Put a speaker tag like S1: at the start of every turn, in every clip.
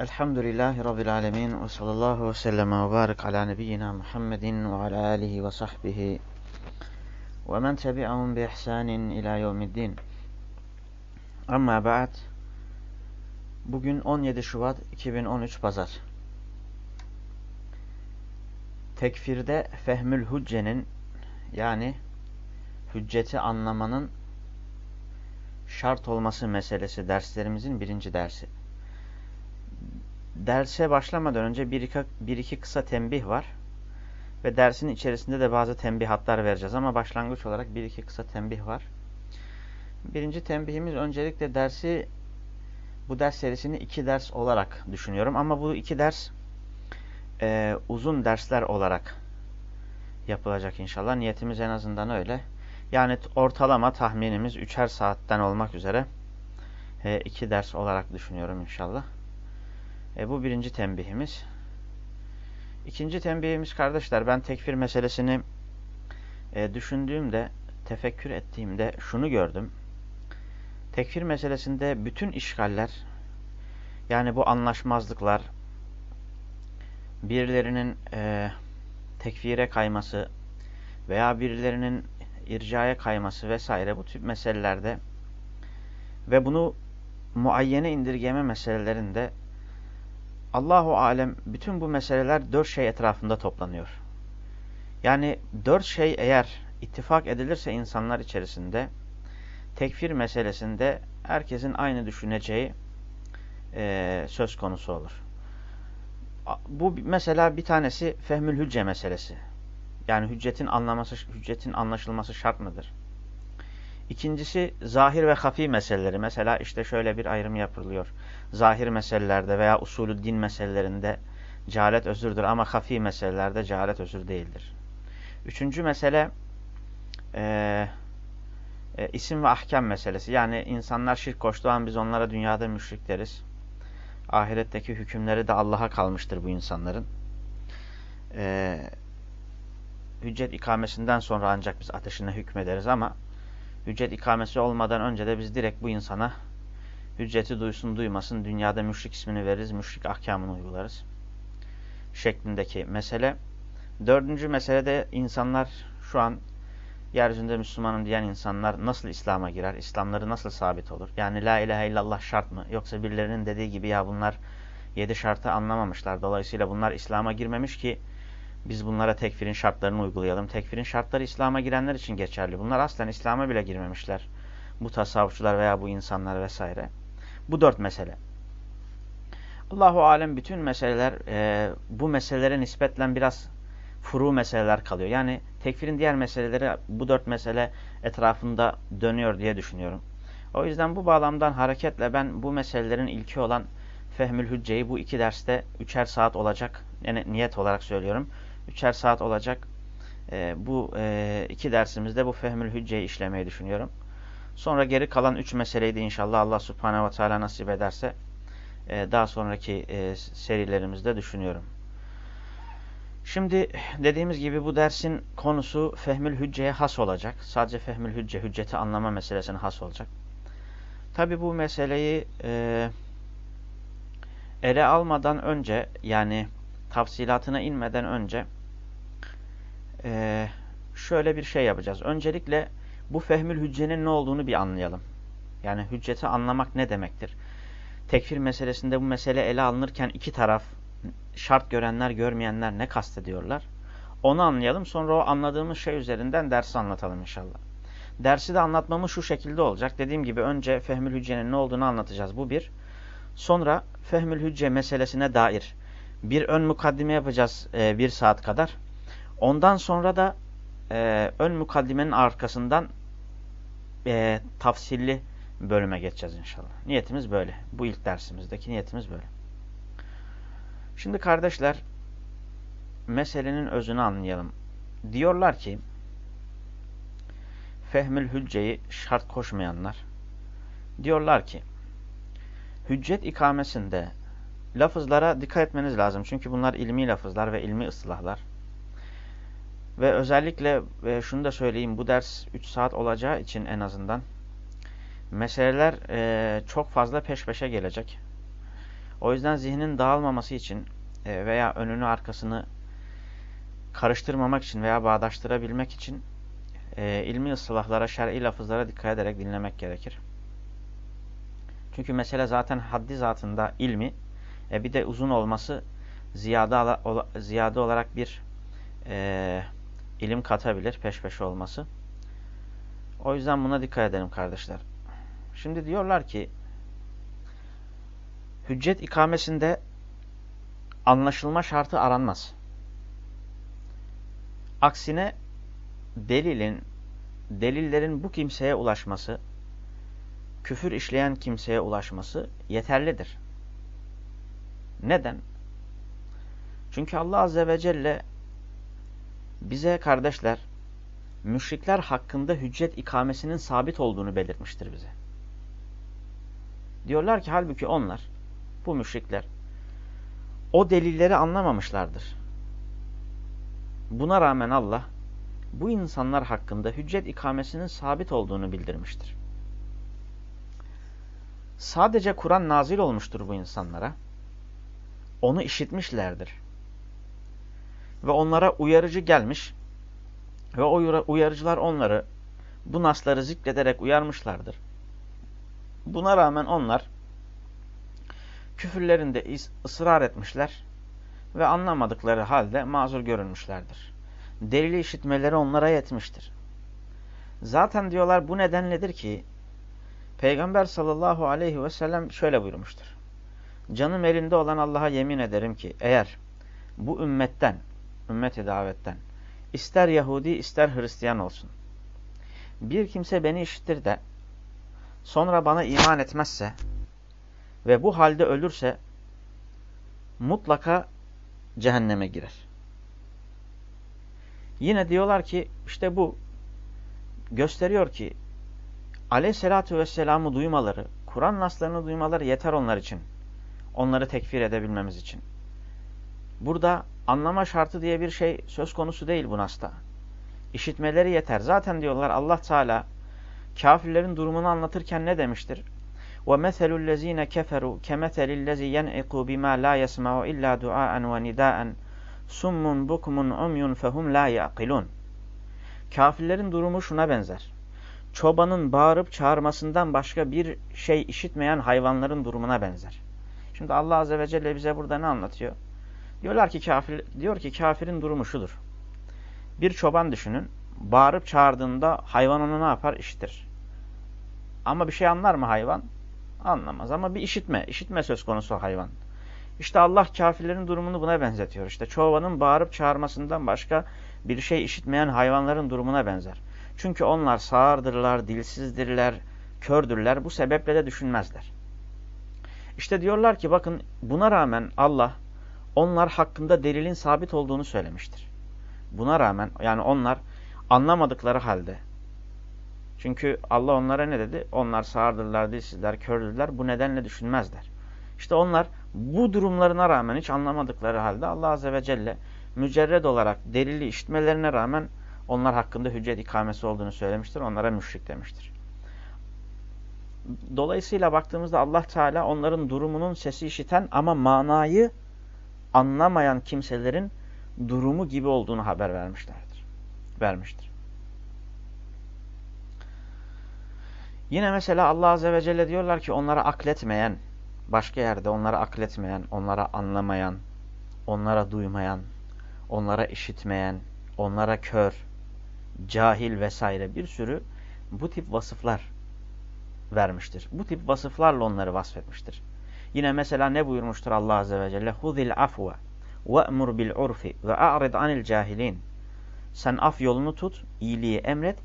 S1: Elhamdülillahi Rabbil alemin ve sallallahu ve sellem ve barik ala nebiyyina Muhammedin ve ala alihi ve sahbihi ve men tebi'ahum bi ihsanin ila yevmiddin. Amma ba'd. Bugün 17 Şubat 2013 Pazar. Tekfirde fehmül hüccenin yani hücceti anlamanın şart olması meselesi derslerimizin birinci dersi derse başlamadan önce bir iki, bir iki kısa tembih var. Ve dersin içerisinde de bazı tembihatlar vereceğiz ama başlangıç olarak bir iki kısa tembih var. Birinci tembihimiz öncelikle dersi bu ders serisini iki ders olarak düşünüyorum. Ama bu iki ders e, uzun dersler olarak yapılacak inşallah. Niyetimiz en azından öyle. Yani ortalama tahminimiz üçer saatten olmak üzere e, iki ders olarak düşünüyorum inşallah. E, bu birinci tembihimiz. İkinci tembihimiz kardeşler ben tekfir meselesini e, düşündüğümde, tefekkür ettiğimde şunu gördüm. Tekfir meselesinde bütün işgaller, yani bu anlaşmazlıklar, birilerinin e, tekfire kayması veya birilerinin ircaya kayması vesaire bu tip meselelerde ve bunu muayyene indirgeme meselelerinde Allahu alem bütün bu meseleler dört şey etrafında toplanıyor. Yani dört şey eğer ittifak edilirse insanlar içerisinde tekfir meselesinde herkesin aynı düşüneceği e, söz konusu olur. Bu mesela bir tanesi fehmül hücce meselesi. Yani hüccetin anlaması, hüccetin anlaşılması şart mıdır? İkincisi zahir ve hafi meseleleri. Mesela işte şöyle bir ayrım yapılıyor. Zahir meselelerde veya usulü din meselelerinde cehalet özürdür ama hafi meselelerde cehalet özür değildir. Üçüncü mesele e, e, isim ve ahkam meselesi. Yani insanlar şirk koştuğu an biz onlara dünyada müşrik deriz. Ahiretteki hükümleri de Allah'a kalmıştır bu insanların. E, hüccet ikamesinden sonra ancak biz ateşine hükmederiz ama hüccet ikamesi olmadan önce de biz direkt bu insana hücceti duysun duymasın dünyada müşrik ismini veririz, müşrik ahkamını uygularız. Şeklindeki mesele. Dördüncü mesele de insanlar şu an yeryüzünde Müslümanım diyen insanlar nasıl İslam'a girer? İslamları nasıl sabit olur? Yani la ilahe illallah şart mı? Yoksa birilerinin dediği gibi ya bunlar yedi şartı anlamamışlar. Dolayısıyla bunlar İslam'a girmemiş ki biz bunlara tekfirin şartlarını uygulayalım. Tekfirin şartları İslam'a girenler için geçerli. Bunlar aslen İslam'a bile girmemişler. Bu tasavvufçular veya bu insanlar vesaire. Bu dört mesele. Allahu alem bütün meseleler e, bu meselelere nispetle biraz furu meseleler kalıyor. Yani tekfirin diğer meseleleri bu dört mesele etrafında dönüyor diye düşünüyorum. O yüzden bu bağlamdan hareketle ben bu meselelerin ilki olan Fehmül Hücce'yi bu iki derste üçer saat olacak. Yani niyet olarak söylüyorum üçer saat olacak. E, bu e, iki dersimizde bu fehmül hücceyi işlemeyi düşünüyorum. Sonra geri kalan üç meseleyi de inşallah Allah subhanehu ve teala nasip ederse e, daha sonraki e, serilerimizde düşünüyorum. Şimdi dediğimiz gibi bu dersin konusu fehmül hücceye has olacak. Sadece fehmül hücce, hücceti anlama meselesine has olacak. Tabi bu meseleyi e, ele almadan önce yani tafsilatına inmeden önce e, şöyle bir şey yapacağız. Öncelikle bu fehmül hüccenin ne olduğunu bir anlayalım. Yani hücceti anlamak ne demektir? Tekfir meselesinde bu mesele ele alınırken iki taraf şart görenler görmeyenler ne kastediyorlar? Onu anlayalım sonra o anladığımız şey üzerinden dersi anlatalım inşallah. Dersi de anlatmamız şu şekilde olacak. Dediğim gibi önce fehmül hüccenin ne olduğunu anlatacağız. Bu bir. Sonra fehmül hücce meselesine dair bir ön mukaddime yapacağız e, bir saat kadar. Ondan sonra da e, ön mukaddimenin arkasından e, tafsilli bölüme geçeceğiz inşallah. Niyetimiz böyle. Bu ilk dersimizdeki niyetimiz böyle. Şimdi kardeşler meselenin özünü anlayalım. Diyorlar ki fehmül hücceyi şart koşmayanlar diyorlar ki hüccet ikamesinde lafızlara dikkat etmeniz lazım. Çünkü bunlar ilmi lafızlar ve ilmi ıslahlar. Ve özellikle ve şunu da söyleyeyim bu ders 3 saat olacağı için en azından meseleler e, çok fazla peş peşe gelecek. O yüzden zihnin dağılmaması için e, veya önünü arkasını karıştırmamak için veya bağdaştırabilmek için e, ilmi ıslahlara, şer'i lafızlara dikkat ederek dinlemek gerekir. Çünkü mesele zaten haddi zatında ilmi, e, bir de uzun olması ziyade, ziyade olarak bir e, ilim katabilir, peş peşe olması. O yüzden buna dikkat edelim kardeşler. Şimdi diyorlar ki, hüccet ikamesinde anlaşılma şartı aranmaz. Aksine delilin, delillerin bu kimseye ulaşması, küfür işleyen kimseye ulaşması yeterlidir. Neden? Çünkü Allah Azze ve Celle bize kardeşler, müşrikler hakkında hüccet ikamesinin sabit olduğunu belirtmiştir bize. Diyorlar ki halbuki onlar, bu müşrikler, o delilleri anlamamışlardır. Buna rağmen Allah, bu insanlar hakkında hüccet ikamesinin sabit olduğunu bildirmiştir. Sadece Kur'an nazil olmuştur bu insanlara. Onu işitmişlerdir. Ve onlara uyarıcı gelmiş ve o uyarıcılar onları bu nasları zikrederek uyarmışlardır. Buna rağmen onlar küfürlerinde ısrar etmişler ve anlamadıkları halde mazur görünmüşlerdir. Delili işitmeleri onlara yetmiştir. Zaten diyorlar bu nedenledir ki Peygamber sallallahu aleyhi ve sellem şöyle buyurmuştur. Canım elinde olan Allah'a yemin ederim ki eğer bu ümmetten, ümmeti davetten ister Yahudi ister Hristiyan olsun bir kimse beni işittir de sonra bana iman etmezse ve bu halde ölürse mutlaka cehenneme girer. Yine diyorlar ki işte bu gösteriyor ki aleyhissalatü vesselam'ı duymaları, Kur'an naslarını duymaları yeter onlar için. Onları tekfir edebilmemiz için. Burada anlama şartı diye bir şey söz konusu değil bu nasta. İşitmeleri yeter. Zaten diyorlar Allah Teala kafirlerin durumunu anlatırken ne demiştir? وَمَثَلُ الَّذ۪ينَ كَفَرُوا كَمَثَلِ الَّذ۪ي يَنْعِقُ بِمَا لَا يَسْمَعُ إِلَّا دُعَاءً وَنِدَاءً سُمٌّ بُكْمٌ عُمْيٌ فَهُمْ لَا يَعْقِلُونَ Kafirlerin durumu şuna benzer. Çobanın bağırıp çağırmasından başka bir şey işitmeyen hayvanların durumuna benzer. Şimdi Allah Azze ve Celle bize burada ne anlatıyor? Diyorlar ki kafir, diyor ki kafirin durumu şudur. Bir çoban düşünün. Bağırıp çağırdığında hayvan onu ne yapar? İşitir. Ama bir şey anlar mı hayvan? Anlamaz ama bir işitme, işitme söz konusu hayvan. İşte Allah kafirlerin durumunu buna benzetiyor. İşte çobanın bağırıp çağırmasından başka bir şey işitmeyen hayvanların durumuna benzer. Çünkü onlar sağırdırlar, dilsizdirler, kördürler. Bu sebeple de düşünmezler. İşte diyorlar ki bakın buna rağmen Allah onlar hakkında delilin sabit olduğunu söylemiştir. Buna rağmen yani onlar anlamadıkları halde çünkü Allah onlara ne dedi? Onlar sağırdırlar, dilsizler, kördürler. Bu nedenle düşünmezler. İşte onlar bu durumlarına rağmen hiç anlamadıkları halde Allah Azze ve Celle mücerred olarak delili işitmelerine rağmen onlar hakkında hüccet ikamesi olduğunu söylemiştir. Onlara müşrik demiştir. Dolayısıyla baktığımızda Allah Teala onların durumunun sesi işiten ama manayı anlamayan kimselerin durumu gibi olduğunu haber vermişlerdir. Vermiştir. Yine mesela Allah Azze ve Celle diyorlar ki onlara akletmeyen, başka yerde onlara akletmeyen, onlara anlamayan, onlara duymayan, onlara işitmeyen, onlara kör, cahil vesaire bir sürü bu tip vasıflar vermiştir. Bu tip vasıflarla onları vasfetmiştir. Yine mesela ne buyurmuştur Allah Azze ve Celle? Huzil afve ve'mur bil urfi ve a'rid anil cahilin. Sen af yolunu tut, iyiliği emret,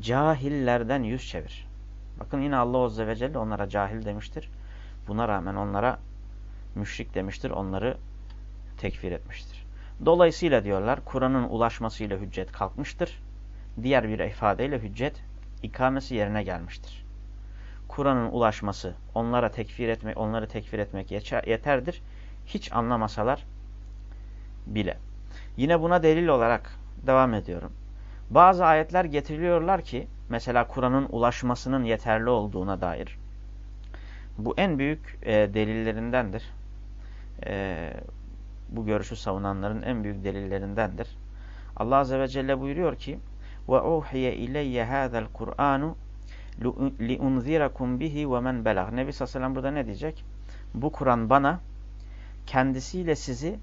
S1: cahillerden yüz çevir. Bakın yine Allah Azze ve Celle onlara cahil demiştir. Buna rağmen onlara müşrik demiştir. Onları tekfir etmiştir. Dolayısıyla diyorlar Kur'an'ın ulaşmasıyla hüccet kalkmıştır. Diğer bir ifadeyle hüccet ikamesi yerine gelmiştir. Kur'an'ın ulaşması onlara tekfir etmek, onları tekfir etmek yeterdir. Hiç anlamasalar bile. Yine buna delil olarak devam ediyorum. Bazı ayetler getiriliyorlar ki mesela Kur'an'ın ulaşmasının yeterli olduğuna dair. Bu en büyük e, delillerindendir. e, bu görüşü savunanların en büyük delillerindendir. Allah Azze ve Celle buyuruyor ki وَاُوْحِيَ اِلَيَّ هَذَا الْقُرْآنُ لِاُنْذِرَكُمْ بِهِ وَمَنْ بَلَغ Nebi Sallallahu burada ne diyecek? Bu Kur'an bana kendisiyle sizi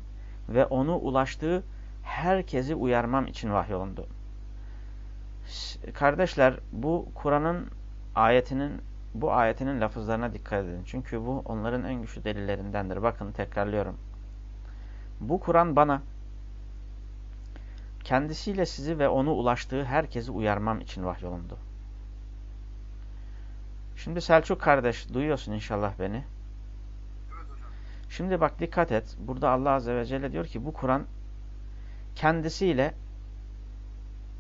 S1: ve onu ulaştığı herkesi uyarmam için vahyolundu. Kardeşler bu Kur'an'ın ayetinin bu ayetinin lafızlarına dikkat edin. Çünkü bu onların en güçlü delillerindendir. Bakın tekrarlıyorum. Bu Kur'an bana kendisiyle sizi ve onu ulaştığı herkesi uyarmam için vahyolundu. Şimdi Selçuk kardeş duyuyorsun inşallah beni. Şimdi bak dikkat et. Burada Allah Azze ve Celle diyor ki bu Kur'an kendisiyle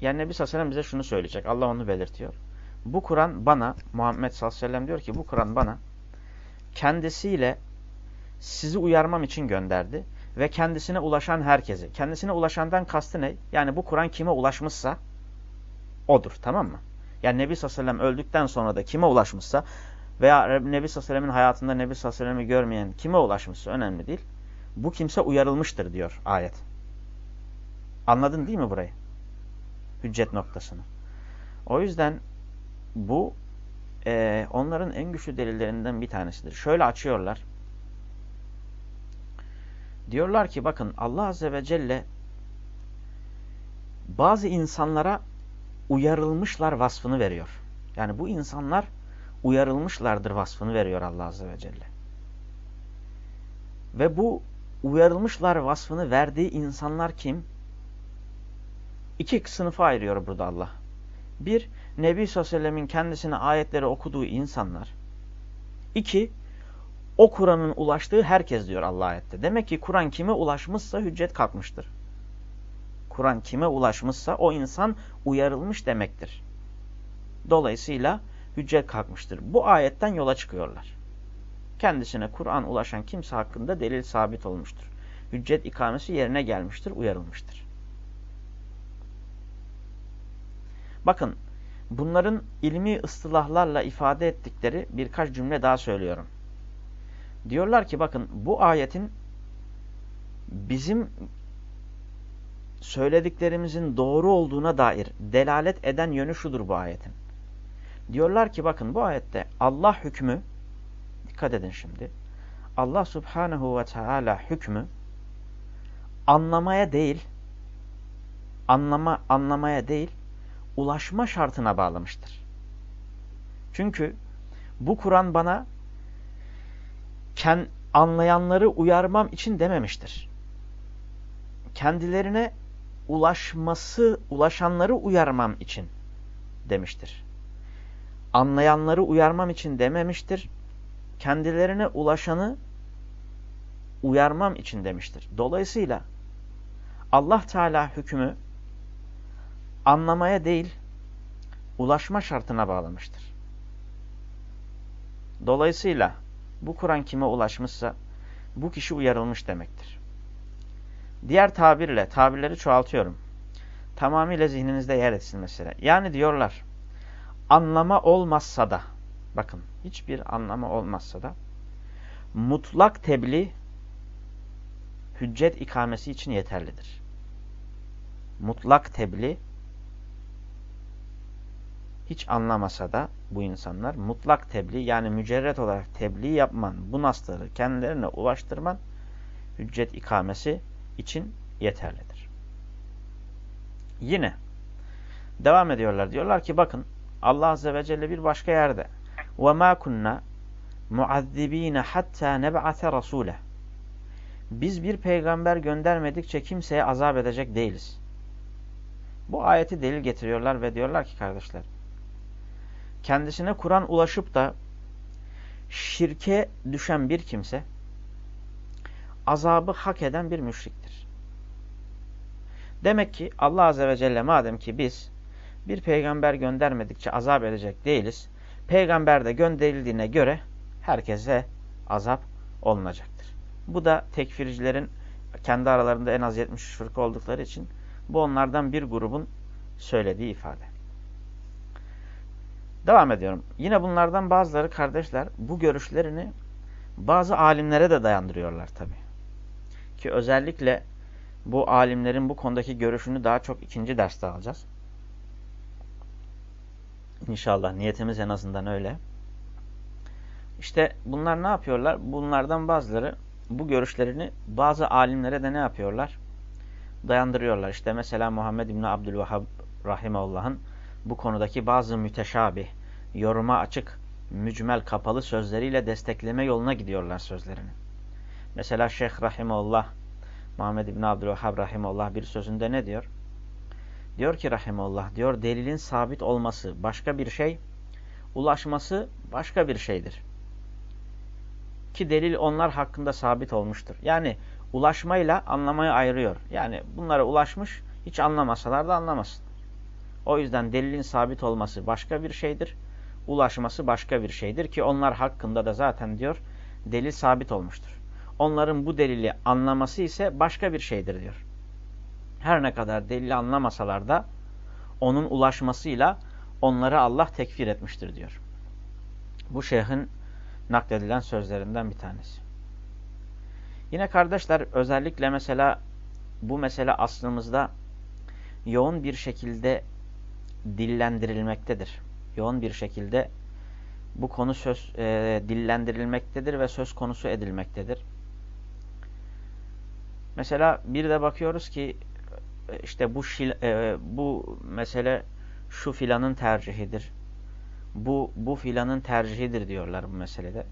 S1: yani Nebi Sallallahu Aleyhi ve bize şunu söyleyecek. Allah onu belirtiyor. Bu Kur'an bana Muhammed sallallahu aleyhi ve diyor ki bu Kur'an bana kendisiyle sizi uyarmam için gönderdi ve kendisine ulaşan herkesi. Kendisine ulaşandan kastı ne? Yani bu Kur'an kime ulaşmışsa odur. Tamam mı? Yani Nebi sallallahu aleyhi ve sellem öldükten sonra da kime ulaşmışsa veya Nebi sallallahu aleyhi ve sellemin hayatında Nebi sallallahu aleyhi ve sellem'i görmeyen kime ulaşmışsa önemli değil. Bu kimse uyarılmıştır diyor ayet. Anladın değil mi burayı? Hüccet noktasını. O yüzden bu e, onların en güçlü delillerinden bir tanesidir. Şöyle açıyorlar. Diyorlar ki bakın Allah Azze ve Celle bazı insanlara uyarılmışlar vasfını veriyor. Yani bu insanlar uyarılmışlardır vasfını veriyor Allah Azze ve Celle. Ve bu uyarılmışlar vasfını verdiği insanlar kim? İki sınıfa ayırıyor burada Allah. Bir, Nebi Sallallahu kendisine ayetleri okuduğu insanlar. İki, o Kur'an'ın ulaştığı herkes diyor Allah ayette. Demek ki Kur'an kime ulaşmışsa hüccet kalkmıştır. Kur'an kime ulaşmışsa o insan uyarılmış demektir. Dolayısıyla hüccet kalkmıştır. Bu ayetten yola çıkıyorlar. Kendisine Kur'an ulaşan kimse hakkında delil sabit olmuştur. Hüccet ikamesi yerine gelmiştir, uyarılmıştır. Bakın bunların ilmi ıstılahlarla ifade ettikleri birkaç cümle daha söylüyorum. Diyorlar ki bakın bu ayetin bizim söylediklerimizin doğru olduğuna dair delalet eden yönü şudur bu ayetin. Diyorlar ki bakın bu ayette Allah hükmü dikkat edin şimdi. Allah subhanehu ve teala hükmü anlamaya değil anlama anlamaya değil ulaşma şartına bağlamıştır. Çünkü bu Kur'an bana anlayanları uyarmam için dememiştir. Kendilerine ulaşması, ulaşanları uyarmam için demiştir. Anlayanları uyarmam için dememiştir. Kendilerine ulaşanı uyarmam için demiştir. Dolayısıyla Allah Teala hükmü anlamaya değil, ulaşma şartına bağlamıştır. Dolayısıyla bu Kur'an kime ulaşmışsa bu kişi uyarılmış demektir. Diğer tabirle, tabirleri çoğaltıyorum. Tamamıyla zihninizde yer etsin mesela. Yani diyorlar, anlama olmazsa da, bakın hiçbir anlama olmazsa da, mutlak tebliğ hüccet ikamesi için yeterlidir. Mutlak tebliğ hiç anlamasa da bu insanlar mutlak tebliğ yani mücerret olarak tebliğ yapman, bu nasları kendilerine ulaştırman hüccet ikamesi için yeterlidir. Yine devam ediyorlar. Diyorlar ki bakın Allah Azze ve Celle bir başka yerde وَمَا كُنَّا مُعَذِّب۪ينَ حَتَّى نَبْعَثَ رَسُولَهِ Biz bir peygamber göndermedikçe kimseye azap edecek değiliz. Bu ayeti delil getiriyorlar ve diyorlar ki kardeşler kendisine Kur'an ulaşıp da şirke düşen bir kimse azabı hak eden bir müşriktir. Demek ki Allah Azze ve Celle madem ki biz bir peygamber göndermedikçe azap edecek değiliz. Peygamber de gönderildiğine göre herkese azap olunacaktır. Bu da tekfircilerin kendi aralarında en az 70 fırka oldukları için bu onlardan bir grubun söylediği ifade. Devam ediyorum. Yine bunlardan bazıları kardeşler bu görüşlerini bazı alimlere de dayandırıyorlar tabi. Ki özellikle bu alimlerin bu konudaki görüşünü daha çok ikinci derste alacağız. İnşallah niyetimiz en azından öyle. İşte bunlar ne yapıyorlar? Bunlardan bazıları bu görüşlerini bazı alimlere de ne yapıyorlar? Dayandırıyorlar. İşte mesela Muhammed İbni Abdülvahhab Rahimahullah'ın bu konudaki bazı müteşabih, yoruma açık, mücmel, kapalı sözleriyle destekleme yoluna gidiyorlar sözlerini. Mesela Şeyh Rahimullah, Muhammed İbni Abdülvahhab Rahimullah bir sözünde ne diyor? Diyor ki Rahimullah, diyor delilin sabit olması başka bir şey, ulaşması başka bir şeydir. Ki delil onlar hakkında sabit olmuştur. Yani ulaşmayla anlamayı ayırıyor. Yani bunlara ulaşmış, hiç anlamasalar da anlamasın. O yüzden delilin sabit olması başka bir şeydir. Ulaşması başka bir şeydir ki onlar hakkında da zaten diyor delil sabit olmuştur. Onların bu delili anlaması ise başka bir şeydir diyor. Her ne kadar delili anlamasalar da onun ulaşmasıyla onları Allah tekfir etmiştir diyor. Bu şeyhin nakledilen sözlerinden bir tanesi. Yine kardeşler özellikle mesela bu mesele aslımızda yoğun bir şekilde dillendirilmektedir. Yoğun bir şekilde bu konu söz e, dillendirilmektedir ve söz konusu edilmektedir. Mesela bir de bakıyoruz ki işte bu e, bu mesele şu filanın tercihidir. Bu bu filanın tercihidir diyorlar bu meselede.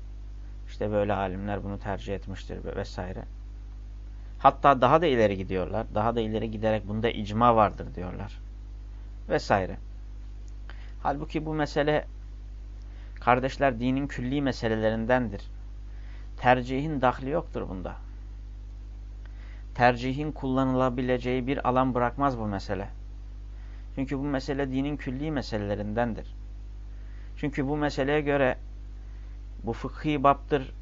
S1: İşte böyle alimler bunu tercih etmiştir vesaire. Hatta daha da ileri gidiyorlar. Daha da ileri giderek bunda icma vardır diyorlar. Vesaire. Halbuki bu mesele kardeşler dinin külli meselelerindendir. Tercihin dahli yoktur bunda. Tercihin kullanılabileceği bir alan bırakmaz bu mesele. Çünkü bu mesele dinin külli meselelerindendir. Çünkü bu meseleye göre bu fıkhi baptır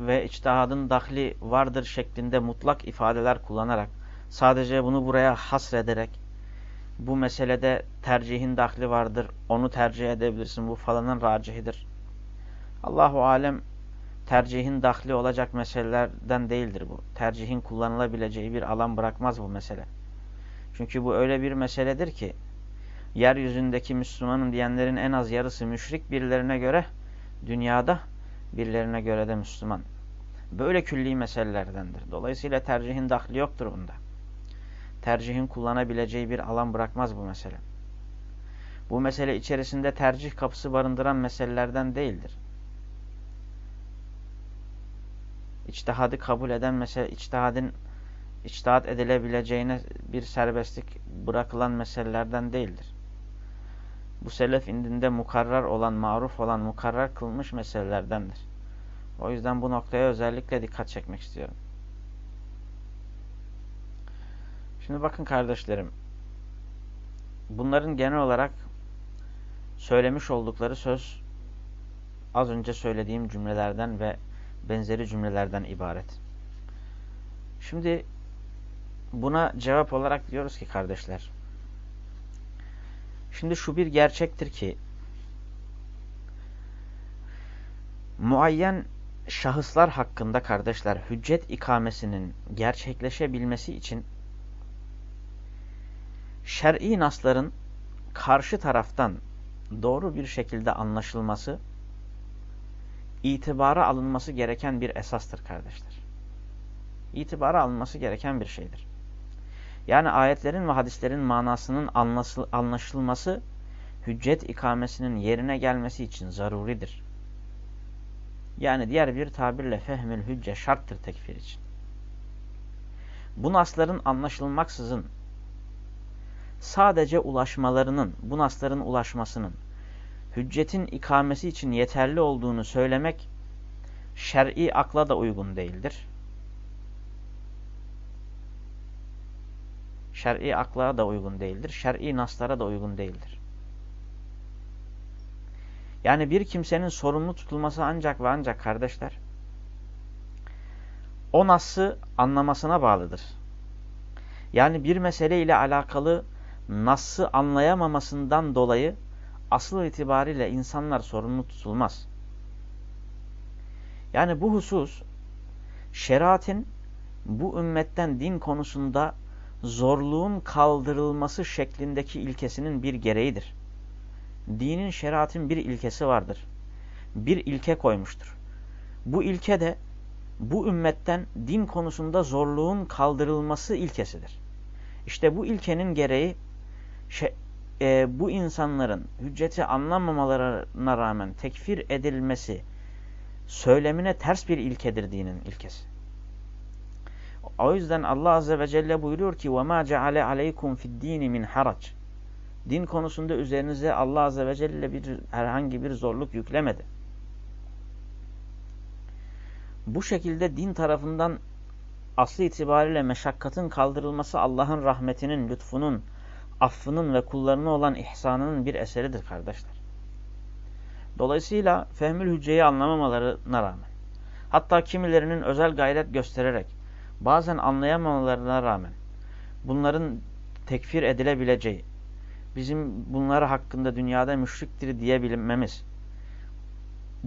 S1: ve içtihadın dahli vardır şeklinde mutlak ifadeler kullanarak sadece bunu buraya hasrederek bu meselede tercihin dahli vardır, onu tercih edebilirsin, bu falanın racihidir. Allahu alem tercihin dahli olacak meselelerden değildir bu. Tercihin kullanılabileceği bir alan bırakmaz bu mesele. Çünkü bu öyle bir meseledir ki yeryüzündeki Müslümanın diyenlerin en az yarısı müşrik birilerine göre dünyada birilerine göre de Müslüman. Böyle külli meselelerdendir. Dolayısıyla tercihin dahli yoktur bunda. Tercihin kullanabileceği bir alan bırakmaz bu mesele. Bu mesele içerisinde tercih kapısı barındıran meselelerden değildir. İçtihadı kabul eden mesele, içtihadın içtihat edilebileceğine bir serbestlik bırakılan meselelerden değildir bu selef indinde mukarrar olan, maruf olan, mukarrar kılmış meselelerdendir. O yüzden bu noktaya özellikle dikkat çekmek istiyorum. Şimdi bakın kardeşlerim. Bunların genel olarak söylemiş oldukları söz az önce söylediğim cümlelerden ve benzeri cümlelerden ibaret. Şimdi buna cevap olarak diyoruz ki kardeşler Şimdi şu bir gerçektir ki muayyen şahıslar hakkında kardeşler hüccet ikamesinin gerçekleşebilmesi için şer'i nasların karşı taraftan doğru bir şekilde anlaşılması itibara alınması gereken bir esastır kardeşler. İtibara alınması gereken bir şeydir. Yani ayetlerin ve hadislerin manasının anlaşılması hüccet ikamesinin yerine gelmesi için zaruridir. Yani diğer bir tabirle fehmül hücce şarttır tekfir için. Bu nasların anlaşılmaksızın sadece ulaşmalarının, bu nasların ulaşmasının hüccetin ikamesi için yeterli olduğunu söylemek şer'i akla da uygun değildir. şer'i akla da uygun değildir. Şer'i naslara da uygun değildir. Yani bir kimsenin sorumlu tutulması ancak ve ancak kardeşler o nası anlamasına bağlıdır. Yani bir mesele ile alakalı nası anlayamamasından dolayı asıl itibariyle insanlar sorumlu tutulmaz. Yani bu husus şeriatin bu ümmetten din konusunda zorluğun kaldırılması şeklindeki ilkesinin bir gereğidir. Dinin şeriatın bir ilkesi vardır. Bir ilke koymuştur. Bu ilke de bu ümmetten din konusunda zorluğun kaldırılması ilkesidir. İşte bu ilkenin gereği e, bu insanların hücceti anlamamalarına rağmen tekfir edilmesi söylemine ters bir ilkedir dinin ilkesi. O yüzden Allah Azze ve Celle buyuruyor ki وَمَا جَعَلَ عَلَيْكُمْ فِي الدِّينِ مِنْ حَرَجٍ Din konusunda üzerinize Allah Azze ve Celle bir, herhangi bir zorluk yüklemedi. Bu şekilde din tarafından aslı itibariyle meşakkatın kaldırılması Allah'ın rahmetinin, lütfunun, affının ve kullarına olan ihsanının bir eseridir kardeşler. Dolayısıyla fehmül hücceyi anlamamalarına rağmen, hatta kimilerinin özel gayret göstererek, bazen anlayamamalarına rağmen, bunların tekfir edilebileceği, bizim bunları hakkında dünyada müşriktir diyebilmemiz,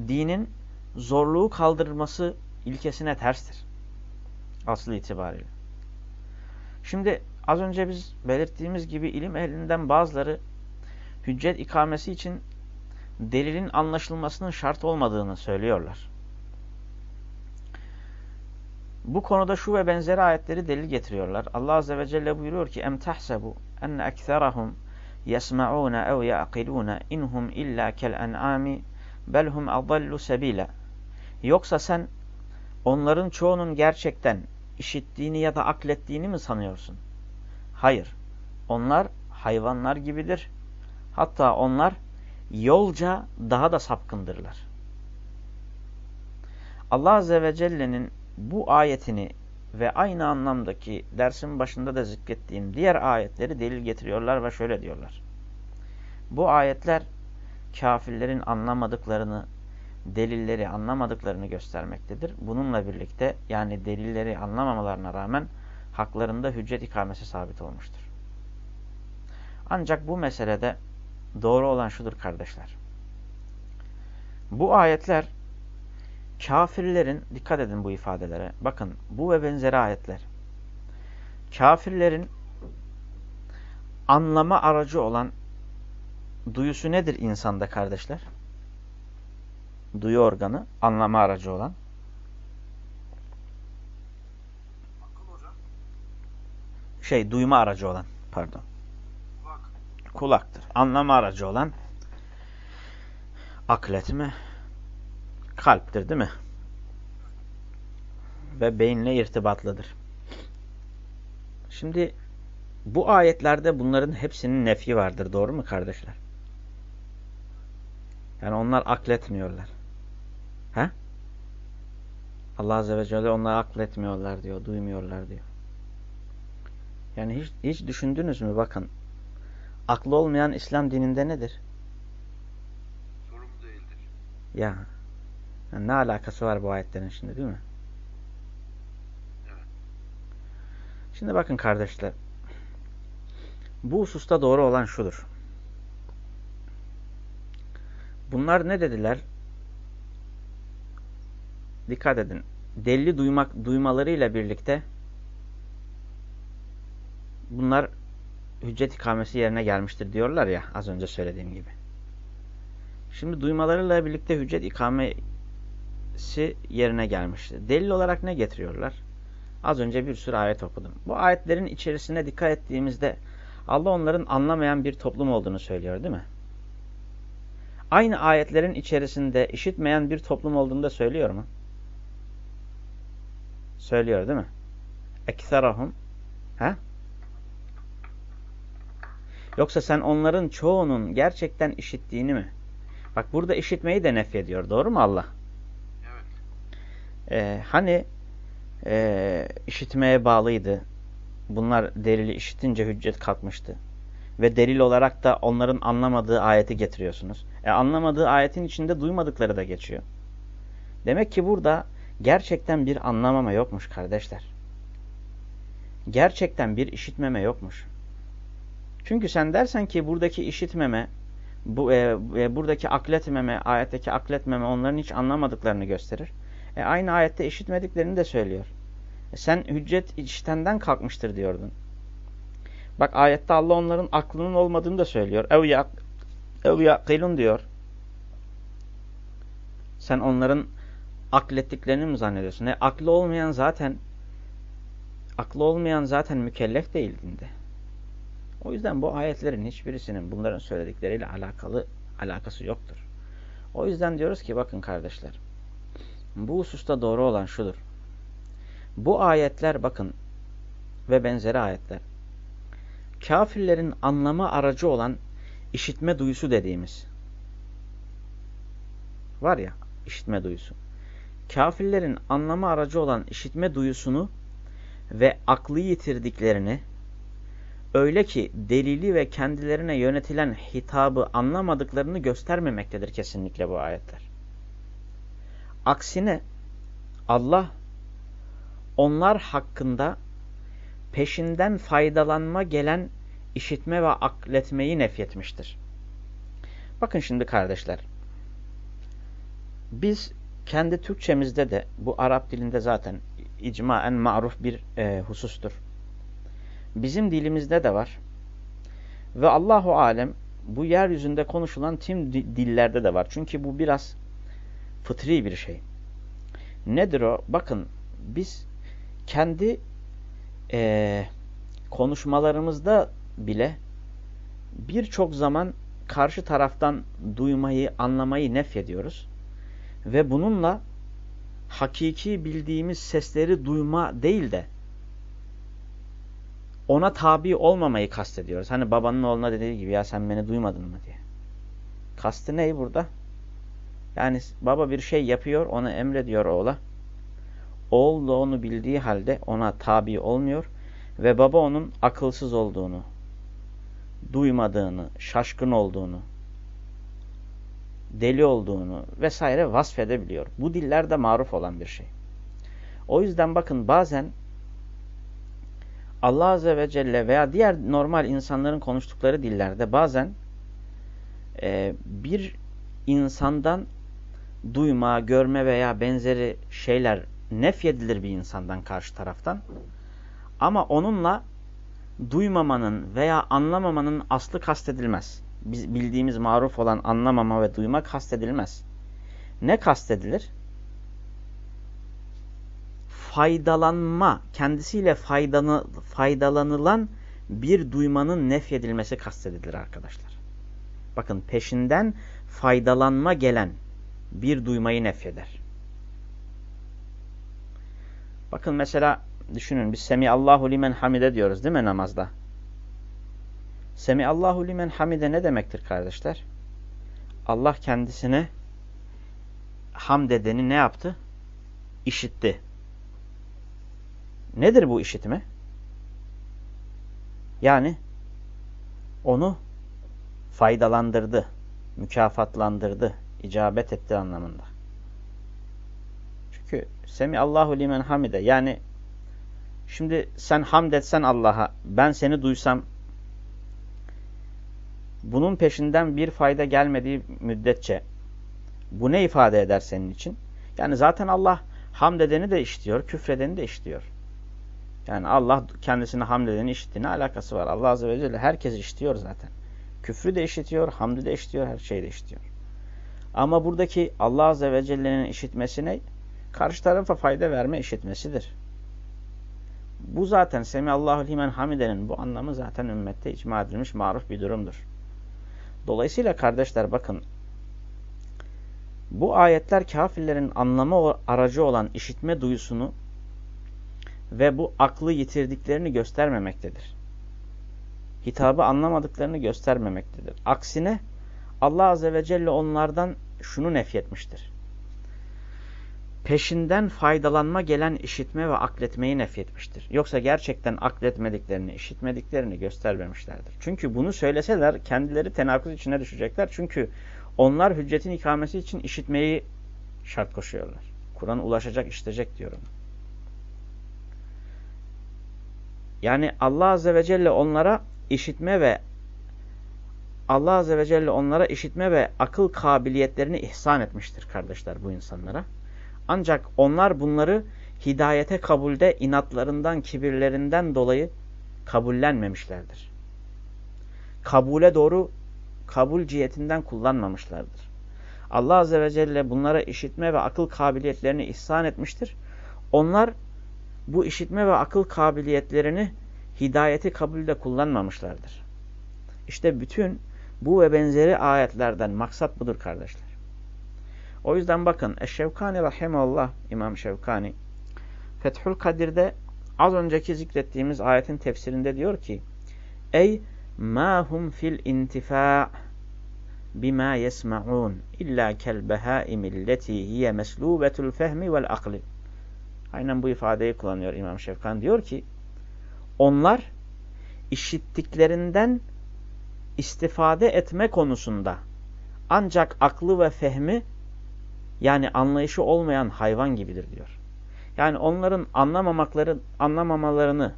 S1: dinin zorluğu kaldırması ilkesine terstir. Aslı itibariyle. Şimdi az önce biz belirttiğimiz gibi ilim ehlinden bazıları hüccet ikamesi için delilin anlaşılmasının şart olmadığını söylüyorlar. Bu konuda şu ve benzeri ayetleri delil getiriyorlar. Allah Azze ve Celle buyuruyor ki اَمْ تَحْسَبُوا اَنَّ اَكْثَرَهُمْ يَسْمَعُونَ اَوْ يَعْقِلُونَ اِنْهُمْ اِلَّا كَالْاَنْعَامِ بَلْ هُمْ اَضَلُّ سَب۪يلًا Yoksa sen onların çoğunun gerçekten işittiğini ya da aklettiğini mi sanıyorsun? Hayır. Onlar hayvanlar gibidir. Hatta onlar yolca daha da sapkındırlar. Allah Azze ve Celle'nin bu ayetini ve aynı anlamdaki dersin başında da zikrettiğim diğer ayetleri delil getiriyorlar ve şöyle diyorlar. Bu ayetler kafirlerin anlamadıklarını, delilleri anlamadıklarını göstermektedir. Bununla birlikte yani delilleri anlamamalarına rağmen haklarında hüccet ikamesi sabit olmuştur. Ancak bu meselede doğru olan şudur kardeşler. Bu ayetler kafirlerin, dikkat edin bu ifadelere, bakın bu ve benzeri ayetler, kafirlerin anlama aracı olan duyusu nedir insanda kardeşler? Duyu organı, anlama aracı olan. Şey, duyma aracı olan, pardon. Kulak. Kulaktır. Anlama aracı olan aklet mi? Kalptir değil mi? Ve beyinle irtibatlıdır. Şimdi bu ayetlerde bunların hepsinin nefi vardır. Doğru mu kardeşler? Yani onlar akletmiyorlar. He? Allah Azze ve Celle onları akletmiyorlar diyor, duymuyorlar diyor. Yani hiç, hiç düşündünüz mü bakın. Aklı olmayan İslam dininde nedir?
S2: Sorumlu değildir.
S1: Ya. Yani ne alakası var bu ayetlerin şimdi değil mi?
S2: Evet.
S1: Şimdi bakın kardeşler. Bu hususta doğru olan şudur. Bunlar ne dediler? Dikkat edin. Delili duymak duymalarıyla birlikte bunlar hüccet ikamesi yerine gelmiştir diyorlar ya az önce söylediğim gibi. Şimdi duymalarıyla birlikte hüccet ikamesi yerine gelmiştir. Delil olarak ne getiriyorlar? Az önce bir sürü ayet okudum. Bu ayetlerin içerisine dikkat ettiğimizde Allah onların anlamayan bir toplum olduğunu söylüyor değil mi? Aynı ayetlerin içerisinde işitmeyen bir toplum olduğunu da söylüyor mu? Söylüyor değil mi? Ekserahum. Ha? Yoksa sen onların çoğunun gerçekten işittiğini mi? Bak burada işitmeyi de nef ediyor. Doğru mu Allah?
S2: Evet.
S1: Ee, hani e, işitmeye bağlıydı. Bunlar delili işitince hüccet kalkmıştı. Ve delil olarak da onların anlamadığı ayeti getiriyorsunuz. E, anlamadığı ayetin içinde duymadıkları da geçiyor. Demek ki burada gerçekten bir anlamama yokmuş kardeşler. Gerçekten bir işitmeme yokmuş. Çünkü sen dersen ki buradaki işitmeme, bu, e, e, buradaki akletmeme, ayetteki akletmeme onların hiç anlamadıklarını gösterir. E, aynı ayette işitmediklerini de söylüyor. Sen hüccet iştenden kalkmıştır diyordun. Bak ayette Allah onların aklının olmadığını da söylüyor. Ev ya ev yaqilun diyor. Sen onların aklettiklerini mi zannediyorsun? E, aklı olmayan zaten aklı olmayan zaten mükellef değil dinde. O yüzden bu ayetlerin hiçbirisinin bunların söyledikleriyle alakalı alakası yoktur. O yüzden diyoruz ki bakın kardeşler bu hususta doğru olan şudur. Bu ayetler bakın ve benzeri ayetler kafirlerin anlama aracı olan işitme duyusu dediğimiz var ya işitme duyusu. Kafirlerin anlama aracı olan işitme duyusunu ve aklı yitirdiklerini öyle ki delili ve kendilerine yönetilen hitabı anlamadıklarını göstermemektedir kesinlikle bu ayetler. Aksine Allah onlar hakkında peşinden faydalanma gelen işitme ve akletmeyi nefyetmiştir. Bakın şimdi kardeşler. Biz kendi Türkçemizde de bu Arap dilinde zaten icmaen maruf bir e, husustur. Bizim dilimizde de var. Ve Allahu alem bu yeryüzünde konuşulan tüm dillerde de var. Çünkü bu biraz fıtri bir şey. Nedir o? Bakın biz kendi e, konuşmalarımızda bile birçok zaman karşı taraftan duymayı, anlamayı nefyediyoruz. Ve bununla hakiki bildiğimiz sesleri duyma değil de ona tabi olmamayı kastediyoruz. Hani babanın oğluna dediği gibi ya sen beni duymadın mı diye. Kastı ne burada? Yani baba bir şey yapıyor, ona emrediyor oğla. Oğul da onu bildiği halde ona tabi olmuyor ve baba onun akılsız olduğunu, duymadığını, şaşkın olduğunu, deli olduğunu vesaire vasfedebiliyor. Bu dillerde maruf olan bir şey. O yüzden bakın bazen Allah Azze ve Celle veya diğer normal insanların konuştukları dillerde bazen e, bir insandan duyma, görme veya benzeri şeyler nefyedilir bir insandan karşı taraftan. Ama onunla duymamanın veya anlamamanın aslı kastedilmez. Biz bildiğimiz maruf olan anlamama ve duyma kastedilmez. Ne kastedilir? Faydalanma, kendisiyle faydanı, faydalanılan bir duymanın nefyedilmesi kastedilir arkadaşlar. Bakın peşinden faydalanma gelen bir duymayı nefyeder. Bakın mesela düşünün biz Semi Allahu limen hamide diyoruz değil mi namazda? Semi Allahu limen hamide ne demektir kardeşler? Allah kendisine hamd edeni ne yaptı? İşitti. Nedir bu işitme? Yani onu faydalandırdı, mükafatlandırdı, icabet etti anlamında. Çünkü Semi Allahu limen hamide yani şimdi sen hamd etsen Allah'a ben seni duysam bunun peşinden bir fayda gelmediği müddetçe bu ne ifade eder senin için? Yani zaten Allah hamd edeni de işitiyor, küfredeni de işitiyor. Yani Allah kendisine hamd edeni işittiğine alakası var. Allah Azze ve Celle herkes işitiyor zaten. Küfrü de işitiyor, hamdi de işitiyor, her şeyi de işitiyor. Ama buradaki Allah Azze ve Celle'nin işitmesi ne? Karşı tarafa fayda verme işitmesidir. Bu zaten Semiallahu limen hamidenin bu anlamı zaten ümmette icma edilmiş maruf bir durumdur. Dolayısıyla kardeşler bakın bu ayetler kafirlerin anlama aracı olan işitme duyusunu ve bu aklı yitirdiklerini göstermemektedir. Hitabı anlamadıklarını göstermemektedir. Aksine Allah Azze ve Celle onlardan şunu nefyetmiştir. Peşinden faydalanma gelen işitme ve akletmeyi nefyetmiştir. Yoksa gerçekten akletmediklerini, işitmediklerini göstermemişlerdir. Çünkü bunu söyleseler kendileri tenakuz içine düşecekler. Çünkü onlar hüccetin ikamesi için işitmeyi şart koşuyorlar. Kur'an ulaşacak, işitecek diyorum. Yani Allah Azze ve Celle onlara işitme ve Allah Azze ve Celle onlara işitme ve akıl kabiliyetlerini ihsan etmiştir kardeşler bu insanlara. Ancak onlar bunları hidayete kabulde inatlarından, kibirlerinden dolayı kabullenmemişlerdir. Kabule doğru kabul cihetinden kullanmamışlardır. Allah Azze ve Celle bunlara işitme ve akıl kabiliyetlerini ihsan etmiştir. Onlar bu işitme ve akıl kabiliyetlerini hidayeti kabulde kullanmamışlardır. İşte bütün bu ve benzeri ayetlerden maksat budur kardeşler. O yüzden bakın Eşşevkani Rahimallah İmam Şevkani Fethül Kadir'de az önceki zikrettiğimiz ayetin tefsirinde diyor ki Ey ma hum fil intifa' bima yesma'un illa kel behaimil leti hiye meslubetul fehmi vel akli. Aynen bu ifadeyi kullanıyor İmam Şevkan. Diyor ki onlar işittiklerinden istifade etme konusunda ancak aklı ve fehmi yani anlayışı olmayan hayvan gibidir diyor. Yani onların anlamamakları, anlamamalarını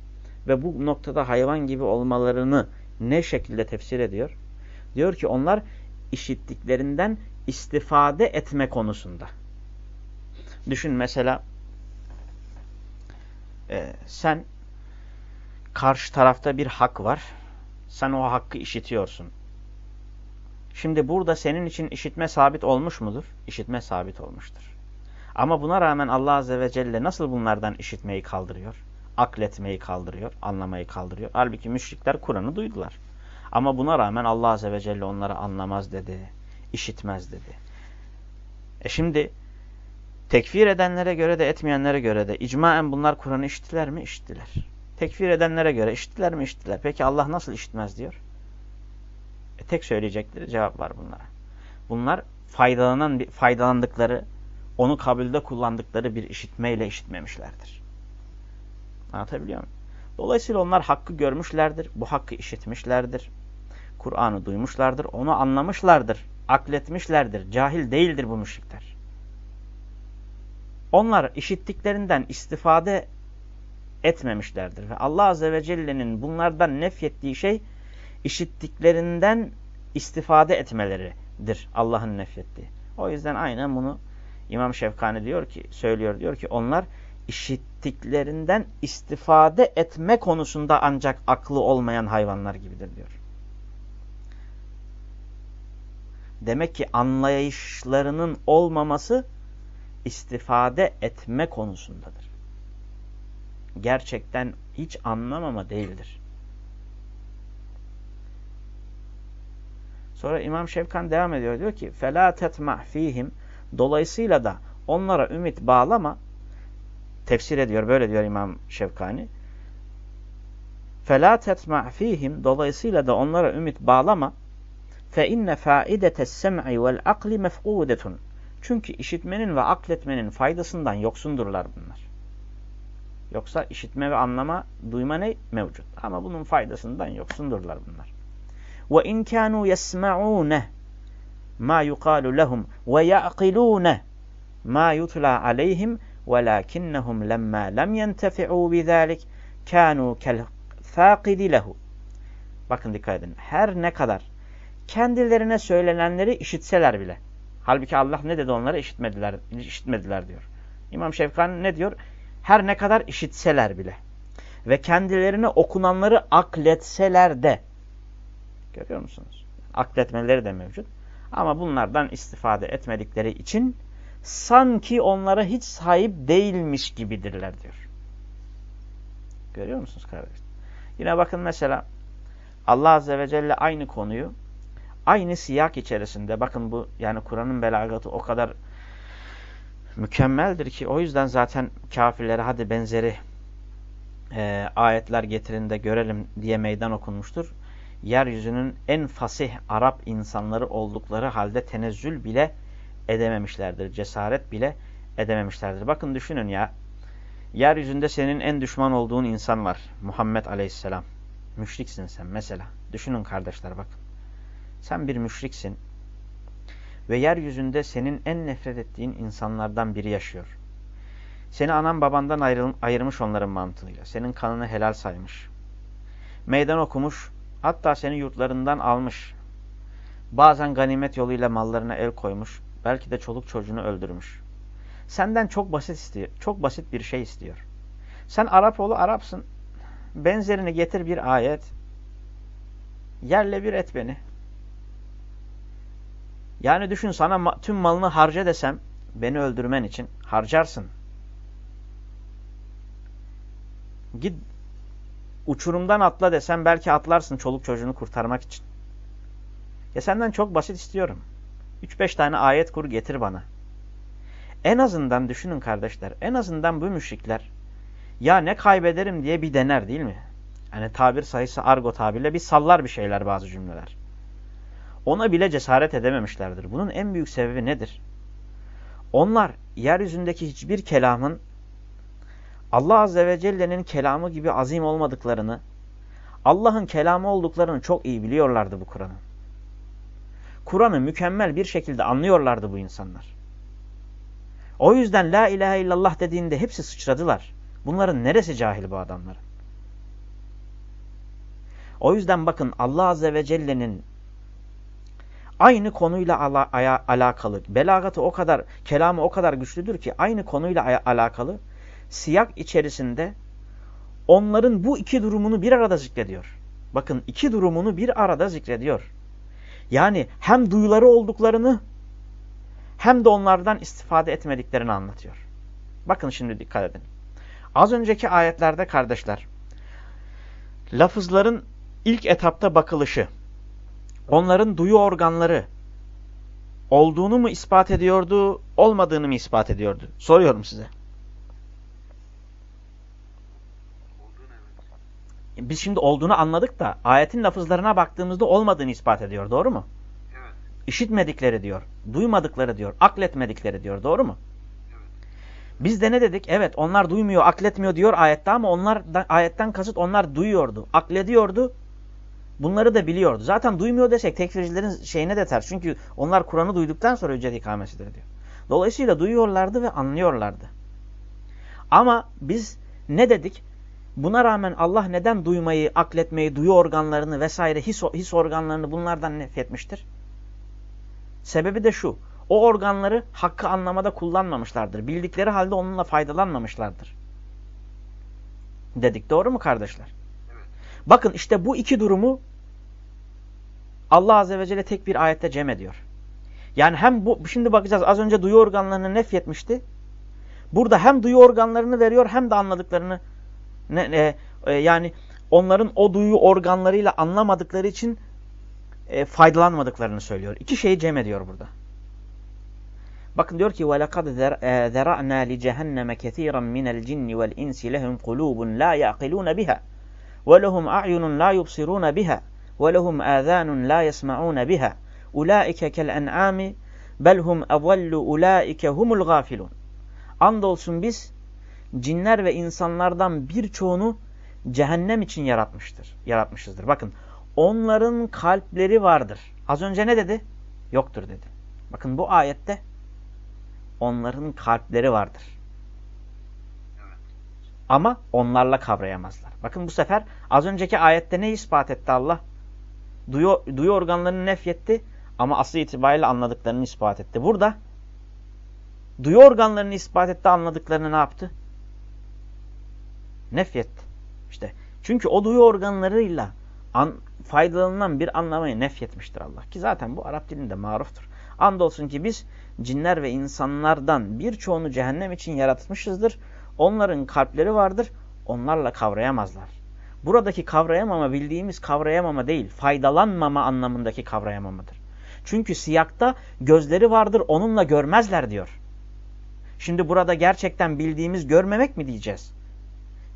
S1: ve bu noktada hayvan gibi olmalarını ne şekilde tefsir ediyor? Diyor ki onlar işittiklerinden istifade etme konusunda. Düşün mesela e, sen karşı tarafta bir hak var. Sen o hakkı işitiyorsun. Şimdi burada senin için işitme sabit olmuş mudur? İşitme sabit olmuştur. Ama buna rağmen Allah Azze ve Celle nasıl bunlardan işitmeyi kaldırıyor? Akletmeyi kaldırıyor, anlamayı kaldırıyor. Halbuki müşrikler Kur'an'ı duydular. Ama buna rağmen Allah Azze ve Celle onları anlamaz dedi, işitmez dedi. E şimdi tekfir edenlere göre de etmeyenlere göre de icmaen bunlar Kur'an'ı işittiler mi? İşittiler. Tekfir edenlere göre işittiler mi? İşittiler. Peki Allah nasıl işitmez diyor? E tek söyleyecekleri cevap var bunlara. Bunlar faydalanan faydalandıkları, onu kabulde kullandıkları bir işitmeyle işitmemişlerdir. Anlatabiliyor muyum? Dolayısıyla onlar hakkı görmüşlerdir, bu hakkı işitmişlerdir. Kur'an'ı duymuşlardır, onu anlamışlardır, akletmişlerdir. Cahil değildir bu müşrikler. Onlar işittiklerinden istifade etmemişlerdir. Ve Allah Azze ve Celle'nin bunlardan nefyettiği şey işittiklerinden istifade etmeleridir. Allah'ın nefyettiği. O yüzden aynen bunu İmam Şefkani diyor ki, söylüyor diyor ki onlar işittiklerinden istifade etme konusunda ancak aklı olmayan hayvanlar gibidir diyor. Demek ki anlayışlarının olmaması istifade etme konusundadır. Gerçekten hiç anlamama değildir. Sonra İmam Şevkan devam ediyor. Diyor ki فَلَا تَتْمَعْ ف۪يهِمْ Dolayısıyla da onlara ümit bağlama. Tefsir ediyor. Böyle diyor İmam Şevkani. فَلَا تَتْمَعْ ف۪يهِمْ Dolayısıyla da onlara ümit bağlama. فَاِنَّ فَائِدَةَ السَّمْعِ وَالْاَقْلِ مَفْقُودَةٌ Çünkü işitmenin ve akletmenin faydasından yoksundurlar bunlar. Yoksa işitme ve anlama, duyma ne? Mevcut. Ama bunun faydasından yoksundurlar bunlar. وَاِنْ كَانُوا يَسْمَعُونَ مَا يُقَالُ لَهُمْ وَيَعْقِلُونَ مَا يُتْلَى عَلَيْهِمْ وَلَكِنَّهُمْ لَمَّا لَمْ يَنْتَفِعُوا بِذَٰلِكَ كَانُوا كَالْفَاقِدِ لَهُ Bakın dikkat edin. Her ne kadar kendilerine söylenenleri işitseler bile. Halbuki Allah ne dedi onlara işitmediler, işitmediler diyor. İmam Şevkan ne diyor? Her ne kadar işitseler bile. Ve kendilerine okunanları akletseler de. Görüyor musunuz? Akletmeleri de mevcut. Ama bunlardan istifade etmedikleri için sanki onlara hiç sahip değilmiş gibidirler diyor. Görüyor musunuz kardeşler? Yine bakın mesela Allah Azze ve Celle aynı konuyu aynı siyak içerisinde bakın bu yani Kur'an'ın belagatı o kadar mükemmeldir ki o yüzden zaten kafirlere hadi benzeri e, ayetler getirin de görelim diye meydan okunmuştur. Yeryüzünün en fasih Arap insanları oldukları halde tenezzül bile edememişlerdir. Cesaret bile edememişlerdir. Bakın düşünün ya. Yeryüzünde senin en düşman olduğun insan var. Muhammed Aleyhisselam. Müşriksin sen mesela. Düşünün kardeşler bakın. Sen bir müşriksin. Ve yeryüzünde senin en nefret ettiğin insanlardan biri yaşıyor. Seni anan babandan ayrıl ayırmış onların mantığıyla. Senin kanını helal saymış. Meydan okumuş. Hatta seni yurtlarından almış. Bazen ganimet yoluyla mallarına el koymuş. Belki de çoluk çocuğunu öldürmüş. senden çok basit istiyor. Çok basit bir şey istiyor. Sen Arap oğlu Arapsın. Benzerini getir bir ayet. Yerle bir et beni. Yani düşün sana tüm malını harca desem beni öldürmen için harcarsın. Git uçurumdan atla desem belki atlarsın çoluk çocuğunu kurtarmak için. Ya senden çok basit istiyorum. 3-5 tane ayet kur getir bana. En azından düşünün kardeşler. En azından bu müşrikler ya ne kaybederim diye bir dener değil mi? Yani tabir sayısı argo tabirle bir sallar bir şeyler bazı cümleler. Ona bile cesaret edememişlerdir. Bunun en büyük sebebi nedir? Onlar yeryüzündeki hiçbir kelamın Allah Azze ve Celle'nin kelamı gibi azim olmadıklarını, Allah'ın kelamı olduklarını çok iyi biliyorlardı bu Kur'an'ın. Kur'an'ı mükemmel bir şekilde anlıyorlardı bu insanlar. O yüzden La ilahe illallah dediğinde hepsi sıçradılar. Bunların neresi cahil bu adamların? O yüzden bakın Allah Azze ve Celle'nin aynı konuyla ala, aya, alakalı, belagatı o kadar, kelamı o kadar güçlüdür ki aynı konuyla aya, alakalı siyak içerisinde onların bu iki durumunu bir arada zikrediyor. Bakın iki durumunu bir arada zikrediyor. Yani hem duyuları olduklarını hem de onlardan istifade etmediklerini anlatıyor. Bakın şimdi dikkat edin. Az önceki ayetlerde kardeşler, lafızların ilk etapta bakılışı, onların duyu organları olduğunu mu ispat ediyordu, olmadığını mı ispat ediyordu? Soruyorum size. Biz şimdi olduğunu anladık da ayetin lafızlarına baktığımızda olmadığını ispat ediyor. Doğru mu?
S2: Evet.
S1: İşitmedikleri diyor, duymadıkları diyor, akletmedikleri diyor. Doğru mu? Biz de ne dedik? Evet onlar duymuyor, akletmiyor diyor ayette ama onlar ayetten kasıt onlar duyuyordu, aklediyordu. Bunları da biliyordu. Zaten duymuyor desek tekfircilerin şeyine de ters. Çünkü onlar Kur'an'ı duyduktan sonra hüccet ikamesidir diyor. Dolayısıyla duyuyorlardı ve anlıyorlardı. Ama biz ne dedik? Buna rağmen Allah neden duymayı, akletmeyi, duyu organlarını vesaire his, his organlarını bunlardan nefretmiştir? Sebebi de şu. O organları hakkı anlamada kullanmamışlardır. Bildikleri halde onunla faydalanmamışlardır. Dedik. Doğru mu kardeşler?
S2: Evet.
S1: Bakın işte bu iki durumu Allah Azze ve Celle tek bir ayette cem ediyor. Yani hem bu, şimdi bakacağız az önce duyu organlarını nefyetmişti. Burada hem duyu organlarını veriyor hem de anladıklarını ne, ne, e, yani onların o duyu organlarıyla anlamadıkları için e, faydalanmadıklarını söylüyor. İki şeyi cem ediyor burada. Bakın diyor ki وَلَقَدْ ذَرَعْنَا لِجَهَنَّمَ كَثِيرًا مِنَ الْجِنِّ وَالْاِنْسِ لَهُمْ قُلُوبٌ لَا يَعْقِلُونَ بِهَا وَلَهُمْ أَعْيُنٌ لَا يُبْصِرُونَ بِهَا وَلَهُمْ آذَانٌ لَا يَسْمَعُونَ بِهَا اُولَٰئِكَ كَالْاَنْعَامِ بَلْ هُمْ اَوَلُّ اُولَٰئِكَ هُمُ الْغَافِلُونَ Andolsun biz cinler ve insanlardan birçoğunu cehennem için yaratmıştır, yaratmışızdır. Bakın onların kalpleri vardır. Az önce ne dedi? Yoktur dedi. Bakın bu ayette onların kalpleri vardır. Ama onlarla kavrayamazlar. Bakın bu sefer az önceki ayette ne ispat etti Allah? Duyu, duyu organlarını nefyetti ama aslı itibariyle anladıklarını ispat etti. Burada duyu organlarını ispat etti anladıklarını ne yaptı? Nefyetti. İşte çünkü o duyu organlarıyla an, faydalanılan bir anlamayı nefyetmiştir Allah. Ki zaten bu Arap dilinde maruftur. Andolsun ki biz cinler ve insanlardan birçoğunu cehennem için yaratmışızdır. Onların kalpleri vardır. Onlarla kavrayamazlar. Buradaki kavrayamama bildiğimiz kavrayamama değil, faydalanmama anlamındaki kavrayamamadır. Çünkü siyakta gözleri vardır, onunla görmezler diyor. Şimdi burada gerçekten bildiğimiz görmemek mi diyeceğiz?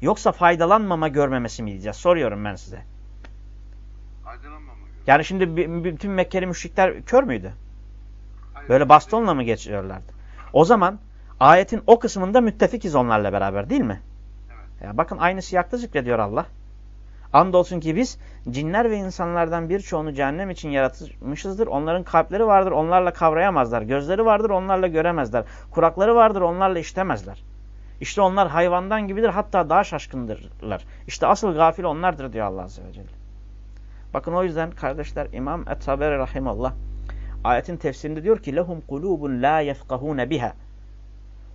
S1: Yoksa faydalanmama görmemesi mi diyeceğiz? Soruyorum ben size.
S2: Faydalanmama
S1: Yani şimdi bütün Mekkeli müşrikler kör müydü? Böyle bastonla mı geçiyorlardı? O zaman ayetin o kısmında müttefikiz onlarla beraber değil mi?
S2: Evet.
S1: Ya bakın aynı siyakta zikrediyor Allah. Andolsun ki biz cinler ve insanlardan birçoğunu cehennem için yaratmışızdır. Onların kalpleri vardır, onlarla kavrayamazlar. Gözleri vardır, onlarla göremezler. Kurakları vardır, onlarla iştemezler. İşte onlar hayvandan gibidir, hatta daha şaşkındırlar. İşte asıl gafil onlardır diyor Allah Azze ve Celle. Bakın o yüzden kardeşler İmam Et-Taberi Rahimallah ayetin tefsirinde diyor ki lehum kulubun la yefkahun biha.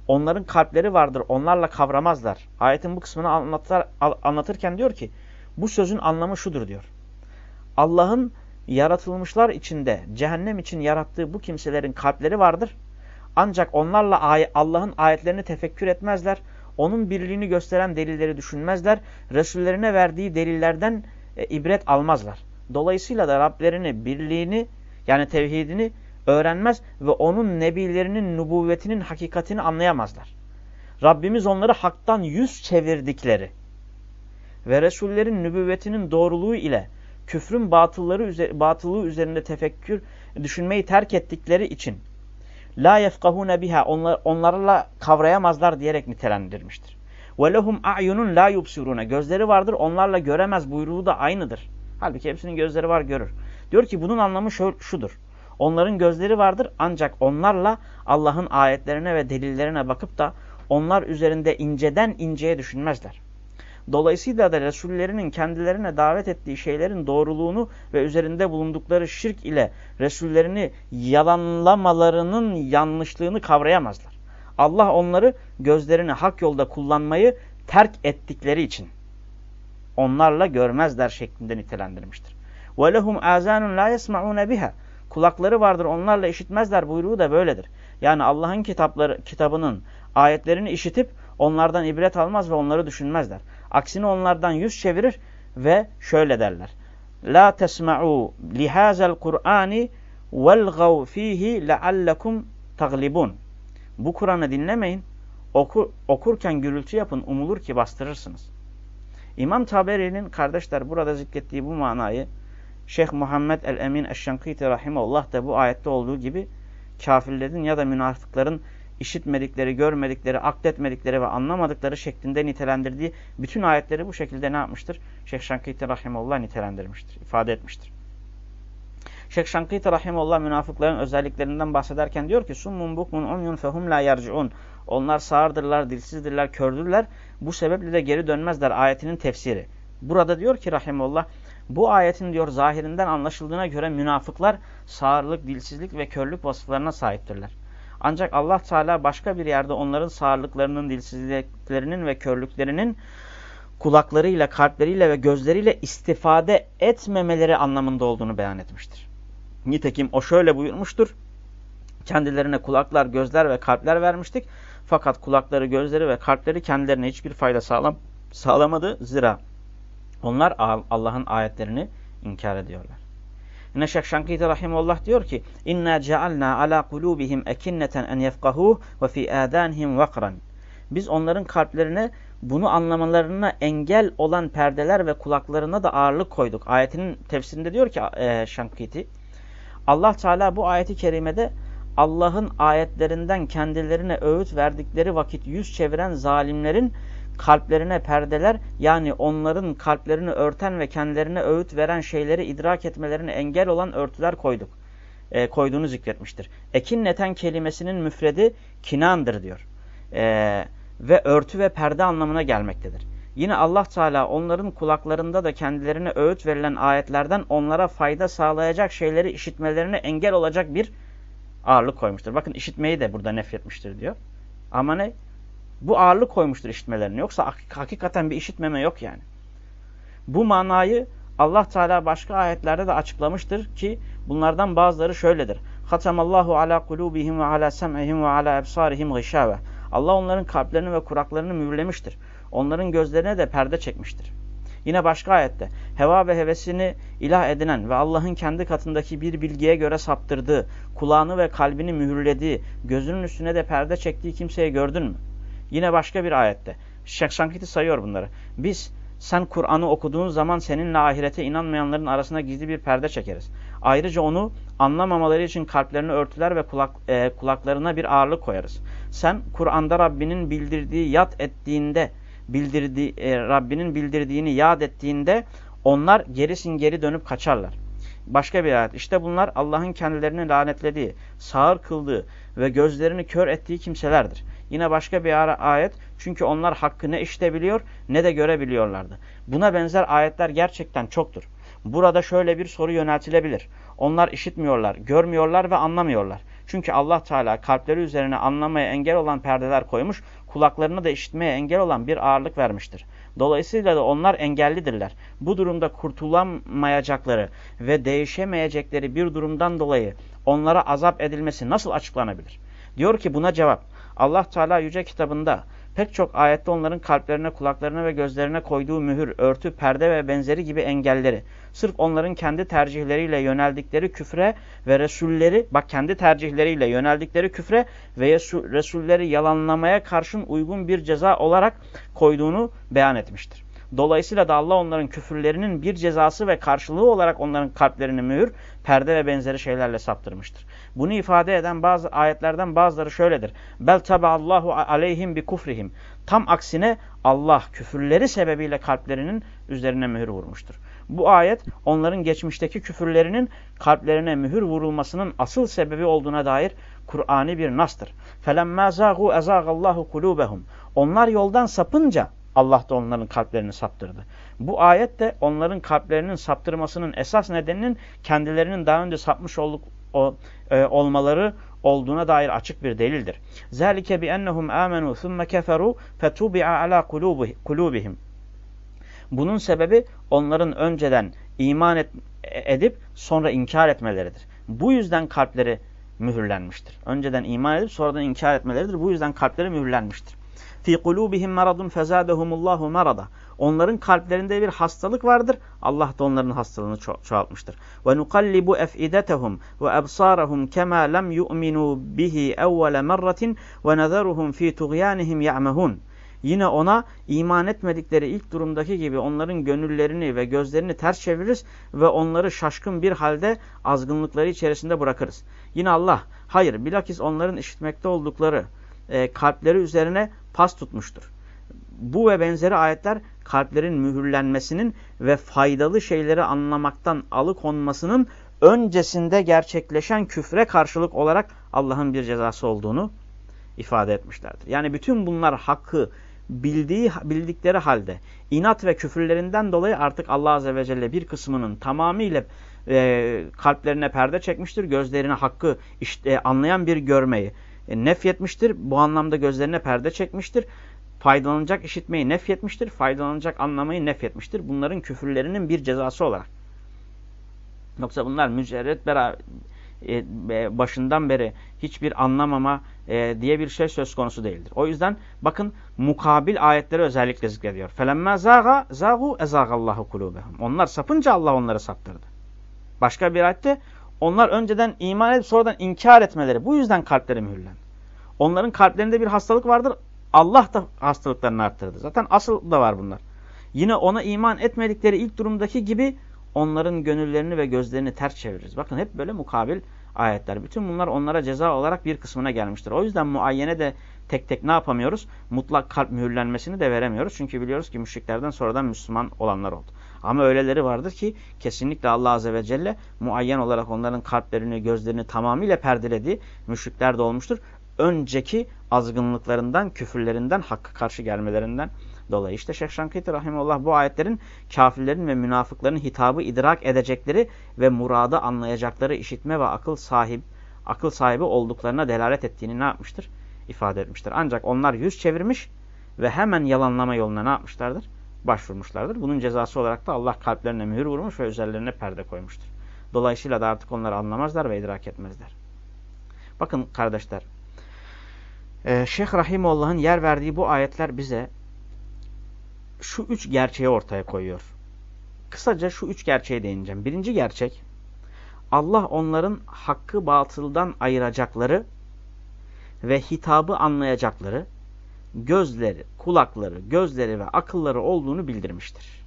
S1: onların kalpleri vardır. Onlarla kavramazlar. Ayetin bu kısmını anlatır, anlatırken diyor ki bu sözün anlamı şudur diyor. Allah'ın yaratılmışlar içinde cehennem için yarattığı bu kimselerin kalpleri vardır. Ancak onlarla Allah'ın ayetlerini tefekkür etmezler. Onun birliğini gösteren delilleri düşünmezler. Resullerine verdiği delillerden e, ibret almazlar. Dolayısıyla da Rablerini, birliğini yani tevhidini öğrenmez ve onun nebilerinin nubuvvetinin hakikatini anlayamazlar. Rabbimiz onları haktan yüz çevirdikleri ve Resullerin nübüvvetinin doğruluğu ile küfrün batılları batılığı üzerinde tefekkür düşünmeyi terk ettikleri için la yefkahune biha onlar, onlarla kavrayamazlar diyerek nitelendirmiştir. Ve lehum a'yunun la yubsirune gözleri vardır onlarla göremez buyruğu da aynıdır. Halbuki hepsinin gözleri var görür. Diyor ki bunun anlamı şu, şudur. Onların gözleri vardır ancak onlarla Allah'ın ayetlerine ve delillerine bakıp da onlar üzerinde inceden inceye düşünmezler. Dolayısıyla da Resullerinin kendilerine davet ettiği şeylerin doğruluğunu ve üzerinde bulundukları şirk ile Resullerini yalanlamalarının yanlışlığını kavrayamazlar. Allah onları gözlerini hak yolda kullanmayı terk ettikleri için onlarla görmezler şeklinde nitelendirmiştir. وَلَهُمْ آزَانٌ لَا يَسْمَعُونَ بِهَا Kulakları vardır onlarla işitmezler buyruğu da böyledir. Yani Allah'ın kitapları kitabının ayetlerini işitip onlardan ibret almaz ve onları düşünmezler. Aksine onlardan yüz çevirir ve şöyle derler. La tesma'u lihazel Kur'ani velgav fihi leallekum taglibun. Bu Kur'an'ı dinlemeyin. Oku, okurken gürültü yapın. Umulur ki bastırırsınız. İmam Taberi'nin kardeşler burada zikrettiği bu manayı Şeyh Muhammed el-Emin Eşşankiti Rahimullah da bu ayette olduğu gibi kafirlerin ya da münafıkların işitmedikleri, görmedikleri, akletmedikleri ve anlamadıkları şeklinde nitelendirdiği bütün ayetleri bu şekilde ne yapmıştır? Şeyh Şankiti Rahimullah nitelendirmiştir, ifade etmiştir. Şeyh Şankiti Rahimullah münafıkların özelliklerinden bahsederken diyor ki Summun bukmun umyun fehum la yerciun. Onlar sağırdırlar, dilsizdirler, kördürler. Bu sebeple de geri dönmezler ayetinin tefsiri. Burada diyor ki Rahimullah bu ayetin diyor zahirinden anlaşıldığına göre münafıklar sağırlık, dilsizlik ve körlük vasıflarına sahiptirler. Ancak Allah Teala başka bir yerde onların sağırlıklarının, dilsizliklerinin ve körlüklerinin kulaklarıyla, kalpleriyle ve gözleriyle istifade etmemeleri anlamında olduğunu beyan etmiştir. Nitekim o şöyle buyurmuştur. Kendilerine kulaklar, gözler ve kalpler vermiştik. Fakat kulakları, gözleri ve kalpleri kendilerine hiçbir fayda sağlam, sağlamadı. Zira onlar Allah'ın ayetlerini inkar ediyorlar. Yine Şeyh Şankiti Rahimullah diyor ki İnna cealna ala kulubihim ekinneten en yefkahuh ve fi adanihim vakran. Biz onların kalplerine bunu anlamalarına engel olan perdeler ve kulaklarına da ağırlık koyduk. Ayetinin tefsirinde diyor ki e, Şankiti Allah Teala bu ayeti kerimede Allah'ın ayetlerinden kendilerine öğüt verdikleri vakit yüz çeviren zalimlerin kalplerine perdeler yani onların kalplerini örten ve kendilerine öğüt veren şeyleri idrak etmelerine engel olan örtüler koyduk. E, koyduğunu zikretmiştir. Ekinneten kelimesinin müfredi kinandır diyor. E, ve örtü ve perde anlamına gelmektedir. Yine Allah Teala onların kulaklarında da kendilerine öğüt verilen ayetlerden onlara fayda sağlayacak şeyleri işitmelerine engel olacak bir ağırlık koymuştur. Bakın işitmeyi de burada nefretmiştir diyor. Ama ne? Bu ağırlık koymuştur işitmelerine. Yoksa hakikaten bir işitmeme yok yani. Bu manayı Allah Teala başka ayetlerde de açıklamıştır ki bunlardan bazıları şöyledir. Hatamallahu ala kulubihim ve ala sem'ihim ve ala ebsarihim gışave. Allah onların kalplerini ve kuraklarını mühürlemiştir. Onların gözlerine de perde çekmiştir. Yine başka ayette heva ve hevesini ilah edinen ve Allah'ın kendi katındaki bir bilgiye göre saptırdığı, kulağını ve kalbini mühürlediği, gözünün üstüne de perde çektiği kimseyi gördün mü? Yine başka bir ayette. Şeyh Şankiti sayıyor bunları. Biz sen Kur'an'ı okuduğun zaman seninle ahirete inanmayanların arasına gizli bir perde çekeriz. Ayrıca onu anlamamaları için kalplerini örtüler ve kulak, e, kulaklarına bir ağırlık koyarız. Sen Kur'an'da Rabbinin bildirdiği yat ettiğinde, bildirdiği, e, Rabbinin bildirdiğini yad ettiğinde onlar gerisin geri dönüp kaçarlar. Başka bir ayet. İşte bunlar Allah'ın kendilerini lanetlediği, sağır kıldığı ve gözlerini kör ettiği kimselerdir. Yine başka bir ayet. Çünkü onlar hakkı ne işitebiliyor ne de görebiliyorlardı. Buna benzer ayetler gerçekten çoktur. Burada şöyle bir soru yöneltilebilir. Onlar işitmiyorlar, görmüyorlar ve anlamıyorlar. Çünkü Allah Teala kalpleri üzerine anlamaya engel olan perdeler koymuş, kulaklarını da işitmeye engel olan bir ağırlık vermiştir. Dolayısıyla da onlar engellidirler. Bu durumda kurtulamayacakları ve değişemeyecekleri bir durumdan dolayı onlara azap edilmesi nasıl açıklanabilir? Diyor ki buna cevap Allah Teala yüce kitabında pek çok ayette onların kalplerine, kulaklarına ve gözlerine koyduğu mühür, örtü, perde ve benzeri gibi engelleri, sırf onların kendi tercihleriyle yöneldikleri küfre ve Resulleri, bak kendi tercihleriyle yöneldikleri küfre ve Resulleri yalanlamaya karşın uygun bir ceza olarak koyduğunu beyan etmiştir. Dolayısıyla da Allah onların küfürlerinin bir cezası ve karşılığı olarak onların kalplerini mühür, perde ve benzeri şeylerle saptırmıştır. Bunu ifade eden bazı ayetlerden bazıları şöyledir. Bel Allahu aleyhim bi kufrihim. Tam aksine Allah küfürleri sebebiyle kalplerinin üzerine mühür vurmuştur. Bu ayet onların geçmişteki küfürlerinin kalplerine mühür vurulmasının asıl sebebi olduğuna dair Kur'an'i bir nastır. فَلَمَّا زَاغُوا اَزَاغَ اللّٰهُ قُلُوبَهُمْ Onlar yoldan sapınca Allah da onların kalplerini saptırdı. Bu ayet de onların kalplerinin saptırmasının esas nedeninin kendilerinin daha önce sapmış olduk, o, e, olmaları olduğuna dair açık bir delildir. Zalike bi ennehum amenu thumma keferu fetubi'a ala kulubihim. Bunun sebebi onların önceden iman et, edip sonra inkar etmeleridir. Bu yüzden kalpleri mühürlenmiştir. Önceden iman edip sonradan inkar etmeleridir. Bu yüzden kalpleri mühürlenmiştir. Fi kulubihim maradun fezadehumullahu marada. Onların kalplerinde bir hastalık vardır. Allah da onların hastalığını ço çoğaltmıştır. Ve nukallibu efidetehum ve absarahum kema lem yu'minu bihi evvele merratin ve nazaruhum fi tuğyanihim ya'mehun. Yine ona iman etmedikleri ilk durumdaki gibi onların gönüllerini ve gözlerini ters çeviririz ve onları şaşkın bir halde azgınlıkları içerisinde bırakırız. Yine Allah, hayır bilakis onların işitmekte oldukları e, kalpleri üzerine pas tutmuştur. Bu ve benzeri ayetler kalplerin mühürlenmesinin ve faydalı şeyleri anlamaktan alıkonmasının öncesinde gerçekleşen küfre karşılık olarak Allah'ın bir cezası olduğunu ifade etmişlerdir. Yani bütün bunlar hakkı bildiği bildikleri halde inat ve küfürlerinden dolayı artık Allah Azze ve Celle bir kısmının tamamıyla e, kalplerine perde çekmiştir. Gözlerine hakkı işte, anlayan bir görmeyi e, nefyetmiştir. Bu anlamda gözlerine perde çekmiştir. Faydalanacak işitmeyi nefyetmiştir. Faydalanacak anlamayı nefyetmiştir. Bunların küfürlerinin bir cezası olarak. Yoksa bunlar mücerret beraber e, başından beri hiçbir anlamama e, diye bir şey söz konusu değildir. O yüzden bakın mukabil ayetleri özellikle zikrediyor. Felemme zaga zagu ezagallahu kulubehum. Onlar sapınca Allah onları saptırdı. Başka bir ayette onlar önceden iman edip sonradan inkar etmeleri bu yüzden kalpleri mühürlendi. Onların kalplerinde bir hastalık vardır. Allah da hastalıklarını arttırdı. Zaten asıl da var bunlar. Yine ona iman etmedikleri ilk durumdaki gibi onların gönüllerini ve gözlerini ters çeviririz. Bakın hep böyle mukabil ayetler. Bütün bunlar onlara ceza olarak bir kısmına gelmiştir. O yüzden muayyene de tek tek ne yapamıyoruz? Mutlak kalp mühürlenmesini de veremiyoruz. Çünkü biliyoruz ki müşriklerden sonradan Müslüman olanlar oldu. Ama öyleleri vardır ki kesinlikle Allah Azze ve Celle muayyen olarak onların kalplerini, gözlerini tamamıyla perdeledi. Müşrikler de olmuştur. Önceki azgınlıklarından, küfürlerinden, hakkı karşı gelmelerinden dolayı. İşte Şeyh Şankiti Rahimullah bu ayetlerin kafirlerin ve münafıkların hitabı idrak edecekleri ve muradı anlayacakları işitme ve akıl sahip, akıl sahibi olduklarına delalet ettiğini ne yapmıştır? ifade etmiştir. Ancak onlar yüz çevirmiş ve hemen yalanlama yoluna ne yapmışlardır? başvurmuşlardır. Bunun cezası olarak da Allah kalplerine mühür vurmuş ve üzerlerine perde koymuştur. Dolayısıyla da artık onları anlamazlar ve idrak etmezler. Bakın kardeşler, e, Şeyh Rahimullah'ın yer verdiği bu ayetler bize şu üç gerçeği ortaya koyuyor. Kısaca şu üç gerçeğe değineceğim. Birinci gerçek, Allah onların hakkı batıldan ayıracakları ve hitabı anlayacakları gözleri, kulakları, gözleri ve akılları olduğunu bildirmiştir.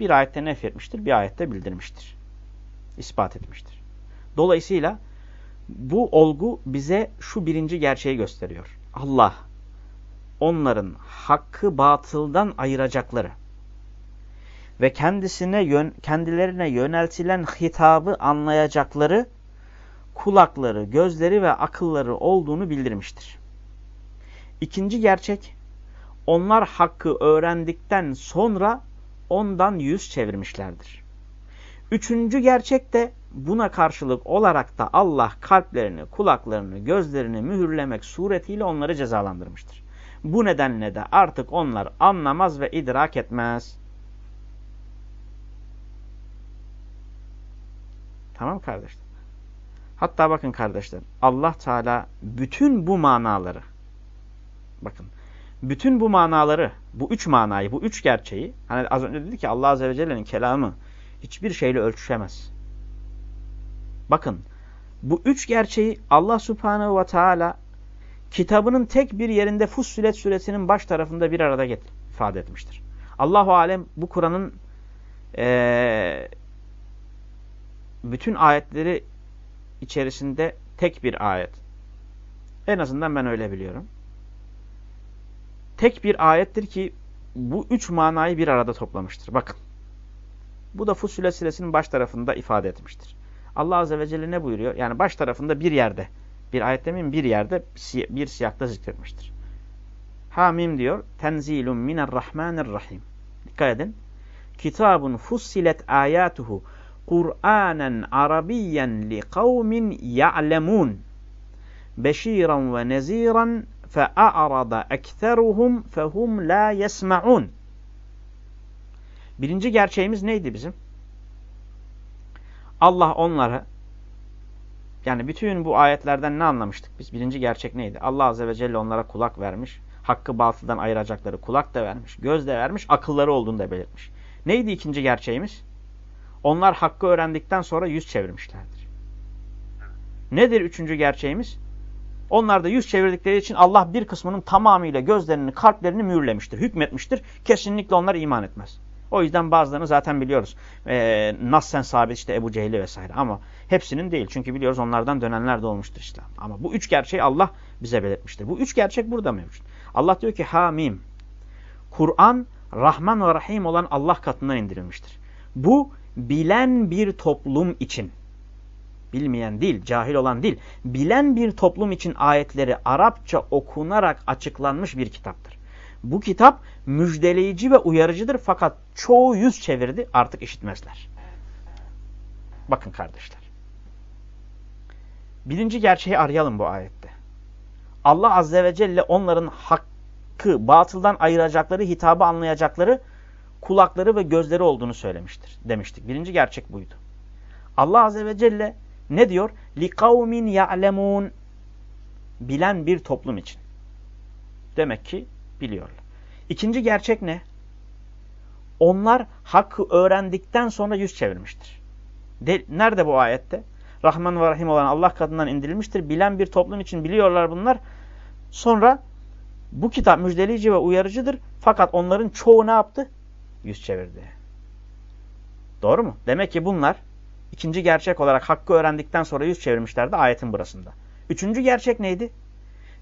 S1: Bir ayette nefretmiştir, bir ayette bildirmiştir. İspat etmiştir. Dolayısıyla bu olgu bize şu birinci gerçeği gösteriyor. Allah onların hakkı batıldan ayıracakları ve kendisine yön, kendilerine yöneltilen hitabı anlayacakları kulakları, gözleri ve akılları olduğunu bildirmiştir. İkinci gerçek, onlar hakkı öğrendikten sonra ondan yüz çevirmişlerdir. Üçüncü gerçek de buna karşılık olarak da Allah kalplerini, kulaklarını, gözlerini mühürlemek suretiyle onları cezalandırmıştır. Bu nedenle de artık onlar anlamaz ve idrak etmez. Tamam kardeşler. Hatta bakın kardeşler Allah Teala bütün bu manaları bakın bütün bu manaları bu üç manayı bu üç gerçeği hani az önce dedi ki Allah Azze ve Celle'nin kelamı hiçbir şeyle ölçüşemez. Bakın bu üç gerçeği Allah Subhanahu ve Teala kitabının tek bir yerinde Fussilet suresinin baş tarafında bir arada ifade etmiştir. Allahu Alem bu Kur'an'ın ee, bütün ayetleri içerisinde tek bir ayet. En azından ben öyle biliyorum. Tek bir ayettir ki bu üç manayı bir arada toplamıştır. Bakın. Bu da Fussilet suresinin baş tarafında ifade etmiştir. Allah Azze ve Celle ne buyuruyor? Yani baş tarafında bir yerde, bir ayet demeyin bir yerde bir siyakta zikretmiştir. Hamim diyor, tenzilun minerrahmanirrahim. Dikkat edin. Kitabun fussilet ayatuhu Kur'anen Arabiyyen li kavmin ya'lemun. Beşiran ve neziran fe'a'rada ekseruhum fehum la yesma'un. Birinci gerçeğimiz neydi bizim? Allah onları yani bütün bu ayetlerden ne anlamıştık biz? Birinci gerçek neydi? Allah Azze ve Celle onlara kulak vermiş. Hakkı batıldan ayıracakları kulak da vermiş. Göz de vermiş. Akılları olduğunu da belirtmiş. Neydi ikinci gerçeğimiz? Onlar hakkı öğrendikten sonra yüz çevirmişlerdir. Nedir üçüncü gerçeğimiz? Onlar da yüz çevirdikleri için Allah bir kısmının tamamıyla gözlerini, kalplerini mühürlemiştir, hükmetmiştir. Kesinlikle onlar iman etmez. O yüzden bazılarını zaten biliyoruz. Ee, Nassen sabit işte Ebu Cehil'i vesaire ama hepsinin değil. Çünkü biliyoruz onlardan dönenler de olmuştur işte. Ama bu üç gerçeği Allah bize belirtmiştir. Bu üç gerçek burada mevcut. Allah diyor ki Hamim. Kur'an Rahman ve Rahim olan Allah katından indirilmiştir. Bu bilen bir toplum için bilmeyen değil, cahil olan değil, bilen bir toplum için ayetleri Arapça okunarak açıklanmış bir kitaptır. Bu kitap müjdeleyici ve uyarıcıdır fakat çoğu yüz çevirdi artık işitmezler. Bakın kardeşler. Birinci gerçeği arayalım bu ayette. Allah Azze ve Celle onların hakkı, batıldan ayıracakları, hitabı anlayacakları kulakları ve gözleri olduğunu söylemiştir demiştik. Birinci gerçek buydu. Allah Azze ve Celle ne diyor? لِقَوْمٍ يَعْلَمُونَ Bilen bir toplum için. Demek ki biliyorlar. İkinci gerçek ne? Onlar hakkı öğrendikten sonra yüz çevirmiştir. De, nerede bu ayette? Rahman ve Rahim olan Allah katından indirilmiştir. Bilen bir toplum için biliyorlar bunlar. Sonra bu kitap müjdeleyici ve uyarıcıdır. Fakat onların çoğu ne yaptı? Yüz çevirdi. Doğru mu? Demek ki bunlar ikinci gerçek olarak hakkı öğrendikten sonra yüz çevirmişlerdi ayetin burasında. Üçüncü gerçek neydi?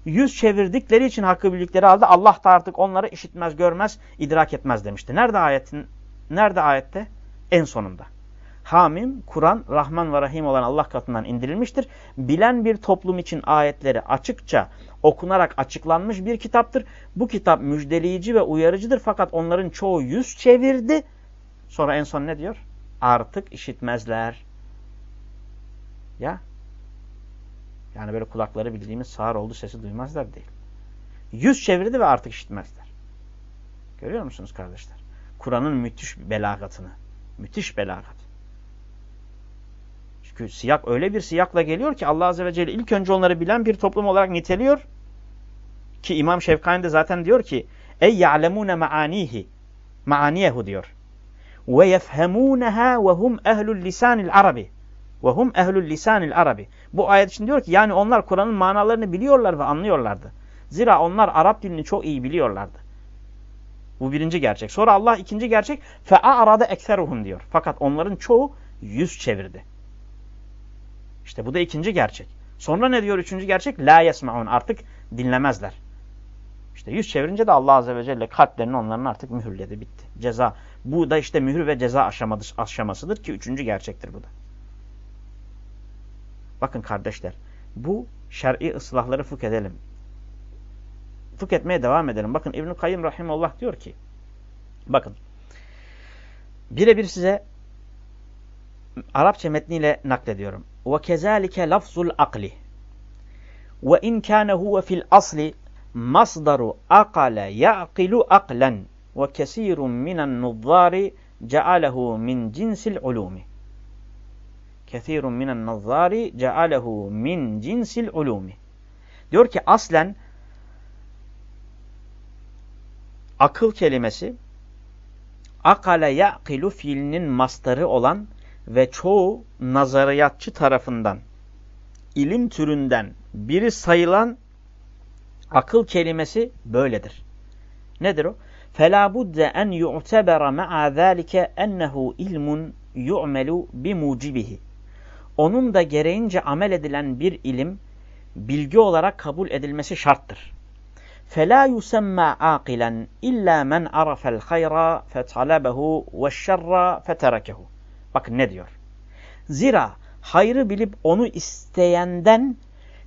S1: Yüz çevirdikleri için hakkı bildikleri halde Allah da artık onları işitmez, görmez, idrak etmez demişti. Nerede ayetin? Nerede ayette? En sonunda. Hamim, Kur'an, Rahman ve Rahim olan Allah katından indirilmiştir. Bilen bir toplum için ayetleri açıkça okunarak açıklanmış bir kitaptır. Bu kitap müjdeleyici ve uyarıcıdır fakat onların çoğu yüz çevirdi. Sonra en son ne diyor? Artık işitmezler. Ya. Yani böyle kulakları bildiğimiz sağır oldu sesi duymazlar değil. Yüz çevirdi ve artık işitmezler. Görüyor musunuz kardeşler? Kur'an'ın müthiş belagatını. Müthiş belagat. Çünkü siyak öyle bir siyakla geliyor ki Allah Azze ve Celle ilk önce onları bilen bir toplum olarak niteliyor. Ki İmam Şevkani de zaten diyor ki Ey ya'lemune maanihi maaniyehu diyor. Ve yefhemuneha ve hum ehlul lisanil arabi. Ve hum ehlul lisanil arabi. Bu ayet için diyor ki yani onlar Kur'an'ın manalarını biliyorlar ve anlıyorlardı. Zira onlar Arap dilini çok iyi biliyorlardı. Bu birinci gerçek. Sonra Allah ikinci gerçek fe'a'rada ekseruhum diyor. Fakat onların çoğu yüz çevirdi. İşte bu da ikinci gerçek. Sonra ne diyor üçüncü gerçek? La yesmaun. Artık dinlemezler. İşte yüz çevirince de Allah Azze ve Celle kalplerini onların artık mühürledi. Bitti. Ceza. Bu da işte mühür ve ceza aşamasıdır ki üçüncü gerçektir bu da. Bakın kardeşler. Bu şer'i ıslahları fıkh edelim. Fıkh etmeye devam edelim. Bakın İbn-i Kayyum Rahimullah diyor ki bakın birebir size Arapça metniyle naklediyorum. Ve kezalike lafzul akli. Ve in kana huve fil asli masdaru akale ya'qilu aklen ve kesirun minen nuzzari cealehu min cinsil ulumi. Kesirun minen nuzzari cealehu min cinsil ulumi. Diyor ki aslen akıl kelimesi akale ya'kilu fiilinin mastarı olan ve çoğu nazariyatçı tarafından ilim türünden biri sayılan akıl kelimesi böyledir. Nedir o? فَلَا بُدَّ اَنْ يُعْتَبَرَ مَعَ ذَٰلِكَ اَنَّهُ اِلْمٌ يُعْمَلُ بِمُوجِبِهِ Onun da gereğince amel edilen bir ilim, bilgi olarak kabul edilmesi şarttır. فَلَا يُسَمَّا عَاقِلًا اِلَّا مَنْ عَرَفَ الْخَيْرَ فَطَلَبَهُ وَالشَّرَّ فَتَرَكَهُ Bakın ne diyor? Zira hayrı bilip onu isteyenden,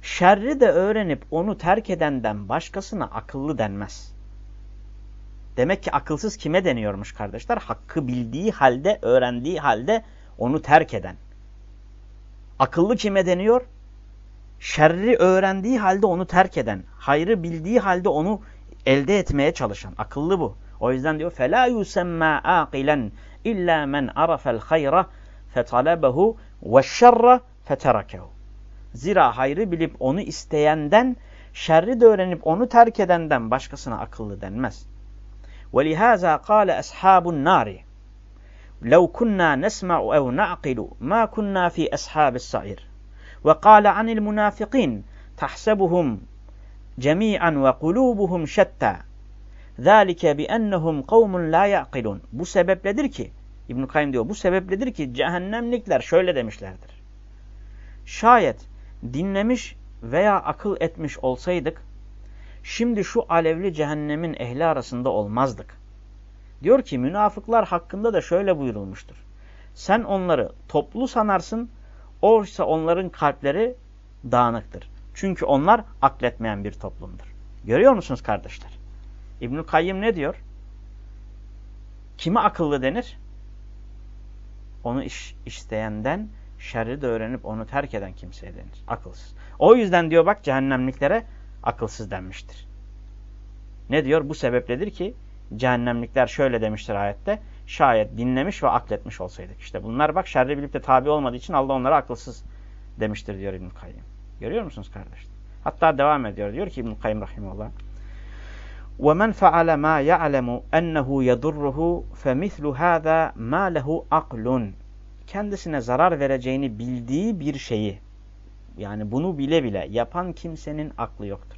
S1: şerri de öğrenip onu terk edenden başkasına akıllı denmez. Demek ki akılsız kime deniyormuş kardeşler? Hakkı bildiği halde, öğrendiği halde onu terk eden. Akıllı kime deniyor? Şerri öğrendiği halde onu terk eden, hayrı bildiği halde onu elde etmeye çalışan. Akıllı bu. O yüzden diyor fela yusemma aqilen illa men arafa'l hayra fetalabehu ve şerra feterakehu. Zira hayrı bilip onu isteyenden, şerri de öğrenip onu terk edenden başkasına akıllı denmez. Ve lihaza kâle ashabun. لو كنا نسمع أو نعقل ما كنا في أصحاب السعير وقال عن المنافقين تحسبهم جميعا وقلوبهم شتى ذَٰلِكَ بِأَنَّهُمْ قَوْمٌ لَا يَعْقِلُونَ Bu sebepledir ki, ibn Kayyim diyor, bu sebepledir ki cehennemlikler şöyle demişlerdir. Şayet dinlemiş veya akıl etmiş olsaydık, şimdi şu alevli cehennemin ehli arasında olmazdık. Diyor ki münafıklar hakkında da şöyle buyurulmuştur. Sen onları toplu sanarsın, oysa onların kalpleri dağınıktır. Çünkü onlar akletmeyen bir toplumdur. Görüyor musunuz kardeşler? İbnül Kayyim ne diyor? Kime akıllı denir? Onu iş, isteyenden şerri de öğrenip onu terk eden kimseye denir. Akılsız. O yüzden diyor bak cehennemliklere akılsız denmiştir. Ne diyor? Bu sebepledir ki cehennemlikler şöyle demiştir ayette. Şayet dinlemiş ve akletmiş olsaydık. İşte bunlar bak şerri bilip de tabi olmadığı için Allah onlara akılsız demiştir diyor İbn-i Kayyim. Görüyor musunuz kardeşler? Hatta devam ediyor. Diyor ki İbn-i Kayyim Rahimullah. وَمَنْ فَعَلَ مَا يَعْلَمُ أَنَّهُ يَضُرُّهُ فَمِثْلُ هَذَا مَا لَهُ عَقْلٌ Kendisine zarar vereceğini bildiği bir şeyi, yani bunu bile bile yapan kimsenin aklı yoktur.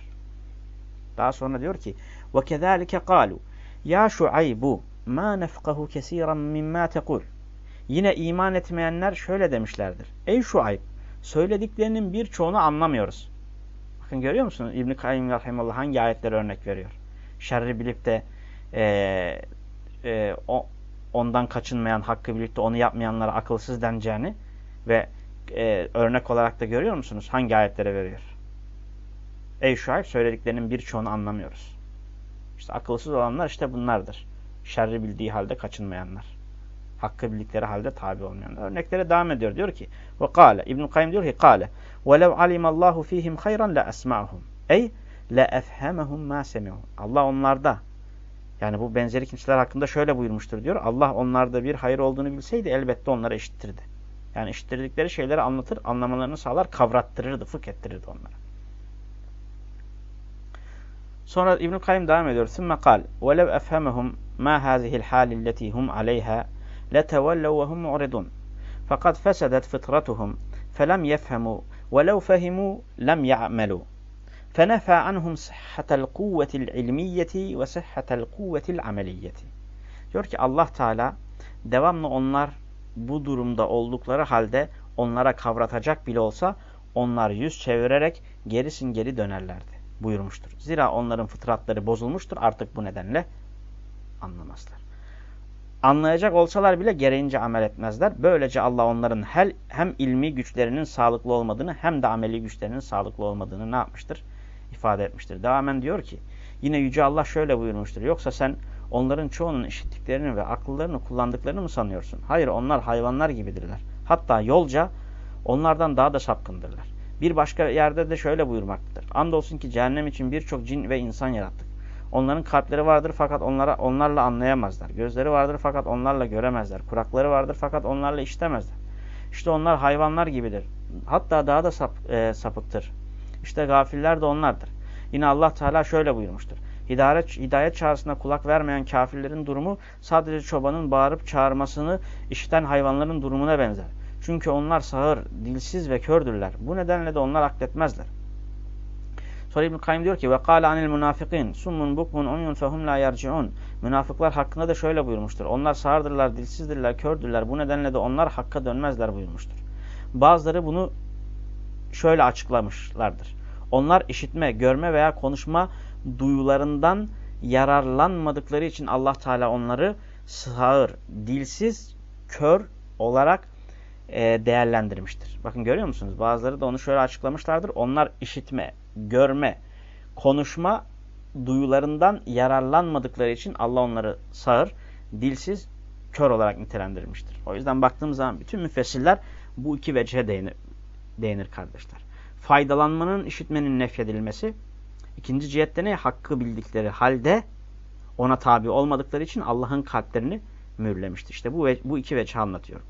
S1: Daha sonra diyor ki, وَكَذَٰلِكَ قَالُوا ya şuaybu ma nefkahu kesiran mimma tekul. Yine iman etmeyenler şöyle demişlerdir. Ey şuayb söylediklerinin birçoğunu anlamıyoruz. Bakın görüyor musunuz İbn-i Kayyum Rahimullah hangi ayetleri örnek veriyor. Şerri bilip de e, e, o, ondan kaçınmayan, hakkı bilip de onu yapmayanlara akılsız deneceğini ve e, örnek olarak da görüyor musunuz hangi ayetlere veriyor. Ey şuayb söylediklerinin birçoğunu anlamıyoruz. İşte akılsız olanlar işte bunlardır. Şerri bildiği halde kaçınmayanlar. Hakkı bildikleri halde tabi olmayanlar. Örneklere devam ediyor. Diyor ki ve kâle İbn-i Kayyum diyor ki kâle وَلَوْ عَلِمَ اللّٰهُ ف۪يهِمْ خَيْرًا لَأَسْمَعُهُمْ Ey le efhemehum ma semi'u. Allah onlarda yani bu benzeri kimseler hakkında şöyle buyurmuştur diyor. Allah onlarda bir hayır olduğunu bilseydi elbette onlara eşittirdi. Yani eşittirdikleri şeyleri anlatır, anlamalarını sağlar, kavrattırırdı, fıkh ettirirdi onlara. Sonra İbn Kayyim devam ediyor. ثُمَّ قال وَلَوْ أَفْهَمَهُمْ مَا هَذِهِ الْحَالِ الَّتِي هُمْ عَلَيْهَا لَتَوَلَّوْا وَهُمْ مُعْرِضُونَ فَقَدْ فَسَدَتْ فِطْرَتُهُمْ فَلَمْ يَفْهَمُوا وَلَوْ فَهِمُوا لَمْ يَعْمَلُوا فَنَفَى عَنْهُمْ صِحَّةَ الْقُوَّةِ الْعِلْمِيَّةِ وَصِحَّةَ الْقُوَّةِ الْعَمَلِيَّةِ Diyor ki Allah Teala devamlı onlar bu durumda oldukları halde onlara kavratacak bile olsa onlar yüz çevirerek gerisin geri dönerlerdi buyurmuştur. Zira onların fıtratları bozulmuştur artık bu nedenle anlamazlar. Anlayacak olsalar bile gereğince amel etmezler. Böylece Allah onların hem ilmi güçlerinin sağlıklı olmadığını hem de ameli güçlerinin sağlıklı olmadığını ne yapmıştır? ifade etmiştir. Devamen diyor ki yine Yüce Allah şöyle buyurmuştur. Yoksa sen onların çoğunun işittiklerini ve akıllarını kullandıklarını mı sanıyorsun? Hayır onlar hayvanlar gibidirler. Hatta yolca onlardan daha da sapkındırlar. Bir başka yerde de şöyle buyurmaktadır. Andolsun ki cehennem için birçok cin ve insan yarattık. Onların kalpleri vardır fakat onlara onlarla anlayamazlar. Gözleri vardır fakat onlarla göremezler. Kurakları vardır fakat onlarla işitemezler. İşte onlar hayvanlar gibidir. Hatta daha da sap, e, sapıktır. İşte gafiller de onlardır. Yine Allah Teala şöyle buyurmuştur. Hidayet, hidayet çağrısına kulak vermeyen kafirlerin durumu sadece çobanın bağırıp çağırmasını işiten hayvanların durumuna benzer. Çünkü onlar sağır, dilsiz ve kördürler. Bu nedenle de onlar akletmezler. Sonra İbn Kayyim diyor ki kâle anil munafikin summun bukmun umyun fehum la yerciun. Münafıklar hakkında da şöyle buyurmuştur. Onlar sağırdırlar, dilsizdirler, kördürler. Bu nedenle de onlar hakka dönmezler buyurmuştur. Bazıları bunu şöyle açıklamışlardır. Onlar işitme, görme veya konuşma duyularından yararlanmadıkları için Allah Teala onları sağır, dilsiz, kör olarak değerlendirmiştir. Bakın görüyor musunuz? Bazıları da onu şöyle açıklamışlardır. Onlar işitme, görme, konuşma duyularından yararlanmadıkları için Allah onları sağır, dilsiz, kör olarak nitelendirmiştir. O yüzden baktığımız zaman bütün müfessirler bu iki vecihe değinir, değinir kardeşler. Faydalanmanın, işitmenin nefyedilmesi. İkinci cihette ne? Hakkı bildikleri halde ona tabi olmadıkları için Allah'ın kalplerini mühürlemiştir. İşte bu, bu iki vecihe anlatıyorum.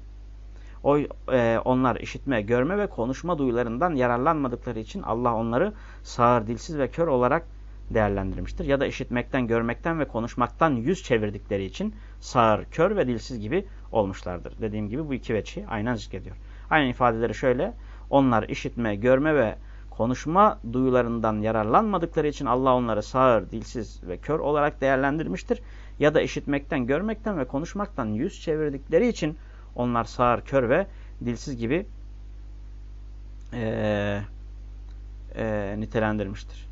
S1: O, e, onlar işitme, görme ve konuşma duyularından yararlanmadıkları için Allah onları sağır, dilsiz ve kör olarak değerlendirmiştir. Ya da işitmekten, görmekten ve konuşmaktan yüz çevirdikleri için sağır, kör ve dilsiz gibi olmuşlardır. Dediğim gibi bu iki veçi aynen zikrediyor. Aynı ifadeleri şöyle. Onlar işitme, görme ve konuşma duyularından yararlanmadıkları için Allah onları sağır, dilsiz ve kör olarak değerlendirmiştir. Ya da işitmekten, görmekten ve konuşmaktan yüz çevirdikleri için onlar sağır, kör ve dilsiz gibi e, e, nitelendirmiştir.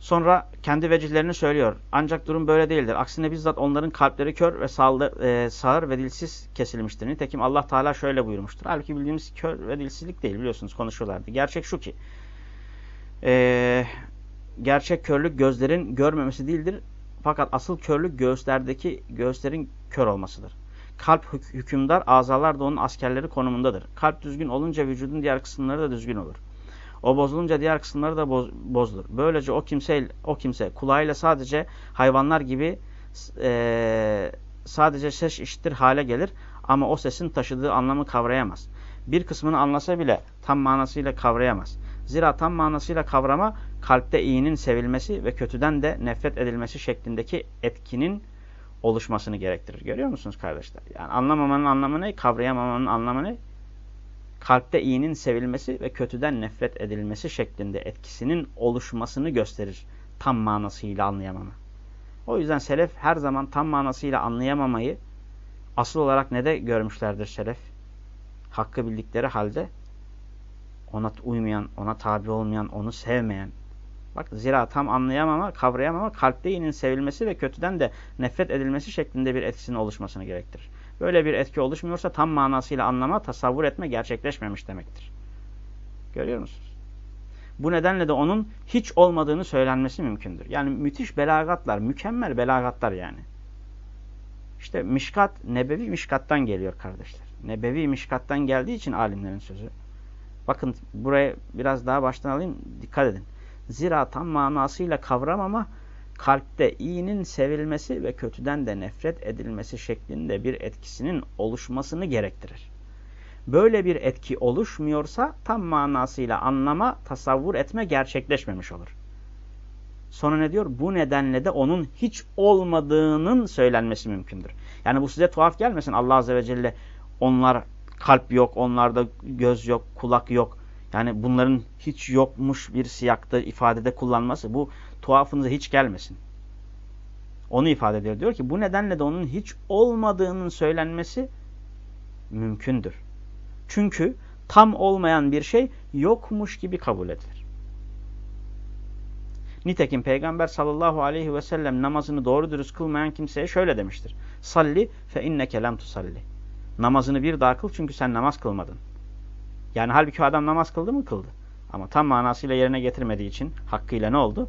S1: Sonra kendi vecihlerini söylüyor. Ancak durum böyle değildir. Aksine bizzat onların kalpleri kör ve sağlı, e, sağır ve dilsiz kesilmiştir. Nitekim Allah Teala şöyle buyurmuştur. Halbuki bildiğimiz kör ve dilsizlik değil biliyorsunuz konuşuyorlardı. Gerçek şu ki e, gerçek körlük gözlerin görmemesi değildir. Fakat asıl körlük göğüslerdeki göğüslerin kör olmasıdır. Kalp hük hükümdar, azalar da onun askerleri konumundadır. Kalp düzgün olunca vücudun diğer kısımları da düzgün olur. O bozulunca diğer kısımları da boz, bozulur. Böylece o kimse o kimse kulağıyla sadece hayvanlar gibi e, sadece ses işitir hale gelir ama o sesin taşıdığı anlamı kavrayamaz. Bir kısmını anlasa bile tam manasıyla kavrayamaz. Zira tam manasıyla kavrama kalpte iyinin sevilmesi ve kötüden de nefret edilmesi şeklindeki etkinin oluşmasını gerektirir. Görüyor musunuz kardeşler? Yani anlamamanın anlamı ne? Kavrayamamanın anlamı ne? kalpte iyinin sevilmesi ve kötüden nefret edilmesi şeklinde etkisinin oluşmasını gösterir tam manasıyla anlayamama. O yüzden selef her zaman tam manasıyla anlayamamayı asıl olarak ne de görmüşlerdir selef? Hakkı bildikleri halde ona uymayan, ona tabi olmayan, onu sevmeyen. Bak zira tam anlayamama, kavrayamama kalpte iyinin sevilmesi ve kötüden de nefret edilmesi şeklinde bir etkisinin oluşmasını gerektirir. Böyle bir etki oluşmuyorsa tam manasıyla anlama, tasavvur etme gerçekleşmemiş demektir. Görüyor musunuz? Bu nedenle de onun hiç olmadığını söylenmesi mümkündür. Yani müthiş belagatlar, mükemmel belagatlar yani. İşte mişkat, nebevi mişkattan geliyor kardeşler. Nebevi mişkattan geldiği için alimlerin sözü. Bakın buraya biraz daha baştan alayım, dikkat edin. Zira tam manasıyla kavramama kalpte iyinin sevilmesi ve kötüden de nefret edilmesi şeklinde bir etkisinin oluşmasını gerektirir. Böyle bir etki oluşmuyorsa tam manasıyla anlama, tasavvur etme gerçekleşmemiş olur. Sonra ne diyor? Bu nedenle de onun hiç olmadığının söylenmesi mümkündür. Yani bu size tuhaf gelmesin. Allah Azze ve Celle onlar kalp yok, onlarda göz yok, kulak yok. Yani bunların hiç yokmuş bir siyakta ifadede kullanması bu tuhafınıza hiç gelmesin. Onu ifade ediyor. Diyor ki bu nedenle de onun hiç olmadığının söylenmesi mümkündür. Çünkü tam olmayan bir şey yokmuş gibi kabul edilir. Nitekim Peygamber sallallahu aleyhi ve sellem namazını doğru dürüst kılmayan kimseye şöyle demiştir. Salli fe inneke lem tusalli. Namazını bir daha kıl çünkü sen namaz kılmadın. Yani halbuki adam namaz kıldı mı? Kıldı. Ama tam manasıyla yerine getirmediği için hakkıyla ne oldu?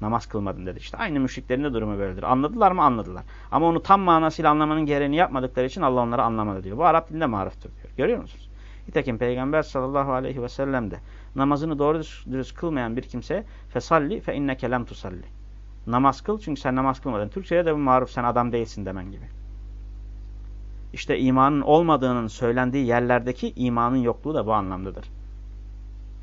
S1: Namaz kılmadın dedi. İşte aynı müşriklerin de durumu böyledir. Anladılar mı? Anladılar. Ama onu tam manasıyla anlamanın gereğini yapmadıkları için Allah onları anlamadı diyor. Bu Arap dilinde mariftir diyor. Görüyor musunuz? Nitekim Peygamber sallallahu aleyhi ve sellem de namazını doğru dürüst kılmayan bir kimse fesalli fe inneke lem tusalli. Namaz kıl çünkü sen namaz kılmadın. Türkçe'de de bu maruf sen adam değilsin demen gibi. İşte imanın olmadığının söylendiği yerlerdeki imanın yokluğu da bu anlamdadır.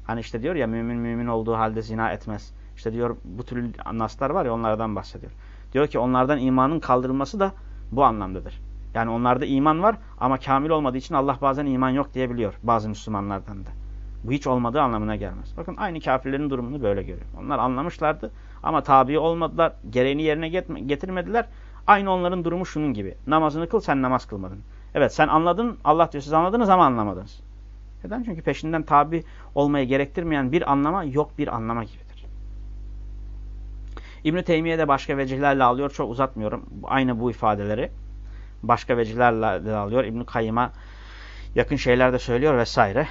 S1: Hani işte diyor ya mümin mümin olduğu halde zina etmez. İşte diyor bu tür naslar var ya onlardan bahsediyor. Diyor ki onlardan imanın kaldırılması da bu anlamdadır. Yani onlarda iman var ama kamil olmadığı için Allah bazen iman yok diyebiliyor bazı Müslümanlardan da. Bu hiç olmadığı anlamına gelmez. Bakın aynı kafirlerin durumunu böyle görüyor. Onlar anlamışlardı ama tabi olmadılar, gereğini yerine getirmediler. Aynı onların durumu şunun gibi. Namazını kıl sen namaz kılmadın. Evet sen anladın, Allah diyor siz anladınız ama anlamadınız. Neden? Çünkü peşinden tabi olmayı gerektirmeyen bir anlama yok bir anlama gibidir. İbn-i Teymiye de başka vecihlerle alıyor. Çok uzatmıyorum. Aynı bu ifadeleri. Başka vecihlerle de alıyor. İbn-i Kayyım'a yakın şeyler de söylüyor vesaire.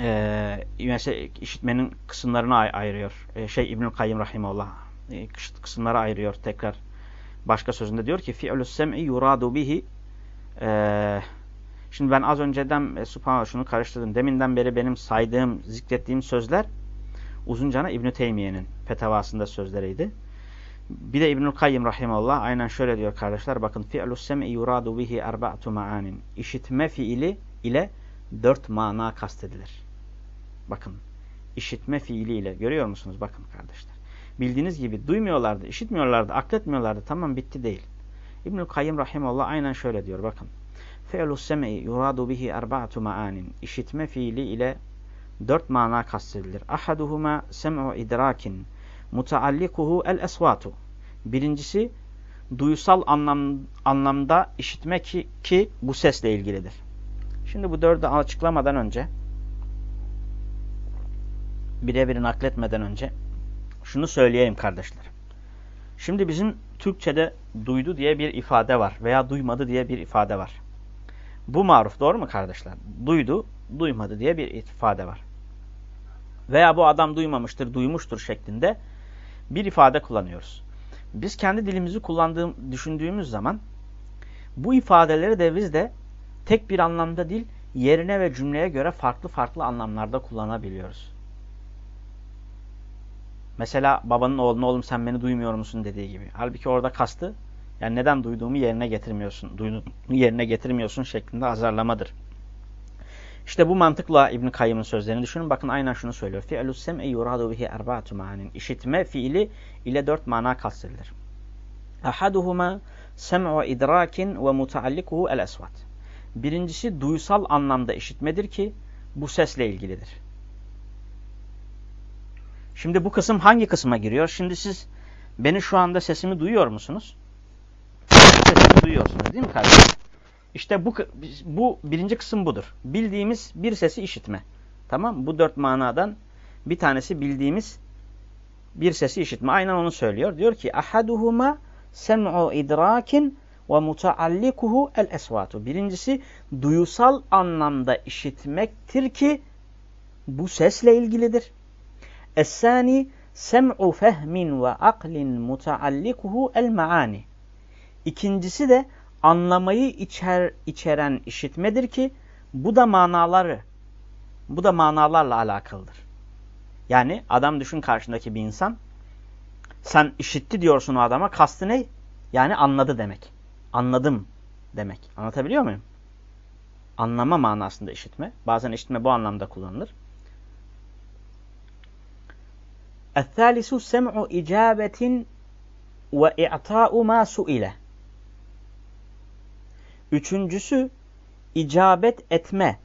S1: Ee, mesela işitmenin kısımlarını ay ayırıyor. Ee, şey İbn-i Kayyım Rahimullah e, kısımları ayırıyor tekrar. Başka sözünde diyor ki fi'lus sem'i yuradu bihi ee, Şimdi ben az önceden e, subhanallah şunu karıştırdım. Deminden beri benim saydığım, zikrettiğim sözler uzuncana İbn-i Teymiye'nin fetavasında sözleriydi. Bir de İbnül Kayyim rahimallah aynen şöyle diyor kardeşler. Bakın fi'lus sem'i yuradu bihi erba'tu ma'anin. İşitme fiili ile dört mana kastedilir. Bakın işitme fiiliyle görüyor musunuz? Bakın kardeşler. Bildiğiniz gibi duymuyorlardı, işitmiyorlardı, akletmiyorlardı. Tamam bitti değil. İbnül Kayyim rahimallah aynen şöyle diyor. Bakın. Fe'lus sem'i yuradu bihi erba'tu ma'anin. İşitme fiili ile dört mana kastedilir. Ahaduhuma sem'u idrakin. Mutaallikuhu el esvatu. Birincisi duysal anlam, anlamda işitme ki, ki bu sesle ilgilidir. Şimdi bu dördü açıklamadan önce birebir nakletmeden önce şunu söyleyeyim kardeşler. Şimdi bizim Türkçe'de duydu diye bir ifade var veya duymadı diye bir ifade var. Bu maruf doğru mu kardeşler? Duydu, duymadı diye bir ifade var. Veya bu adam duymamıştır, duymuştur şeklinde bir ifade kullanıyoruz. Biz kendi dilimizi kullandığım, düşündüğümüz zaman bu ifadeleri de biz de tek bir anlamda değil, yerine ve cümleye göre farklı farklı anlamlarda kullanabiliyoruz. Mesela babanın oğluna oğlum sen beni duymuyor musun dediği gibi. Halbuki orada kastı yani neden duyduğumu yerine getirmiyorsun, duyduğumu yerine getirmiyorsun şeklinde azarlamadır. İşte bu mantıkla İbn Kayyım'ın sözlerini düşünün. Bakın aynen şunu söylüyor. Fi'lus sem'i yuradu bihi erba'tu ma'anin. İşitme fiili ile dört mana kastedilir. Ahaduhuma sem'u idrakin ve mutaallikuhu el esvat. Birincisi duysal anlamda işitmedir ki bu sesle ilgilidir. Şimdi bu kısım hangi kısma giriyor? Şimdi siz beni şu anda sesimi duyuyor musunuz? Sesimi duyuyorsunuz değil mi kardeşim? İşte bu, bu birinci kısım budur. Bildiğimiz bir sesi işitme. Tamam Bu dört manadan bir tanesi bildiğimiz bir sesi işitme. Aynen onu söylüyor. Diyor ki ahaduhuma sem'u idrakin ve mutaallikuhu el esvatu. Birincisi duyusal anlamda işitmektir ki bu sesle ilgilidir. Es-sani sem'u fehmin ve aklin mutaallikuhu el maani. İkincisi de anlamayı içer, içeren işitmedir ki bu da manaları bu da manalarla alakalıdır. Yani adam düşün karşındaki bir insan sen işitti diyorsun o adama kastı ne? Yani anladı demek. Anladım demek. Anlatabiliyor muyum? Anlama manasında işitme. Bazen işitme bu anlamda kullanılır. الثالث سمع إجابة وإعطاء ما سئله Üçüncüsü icabet etme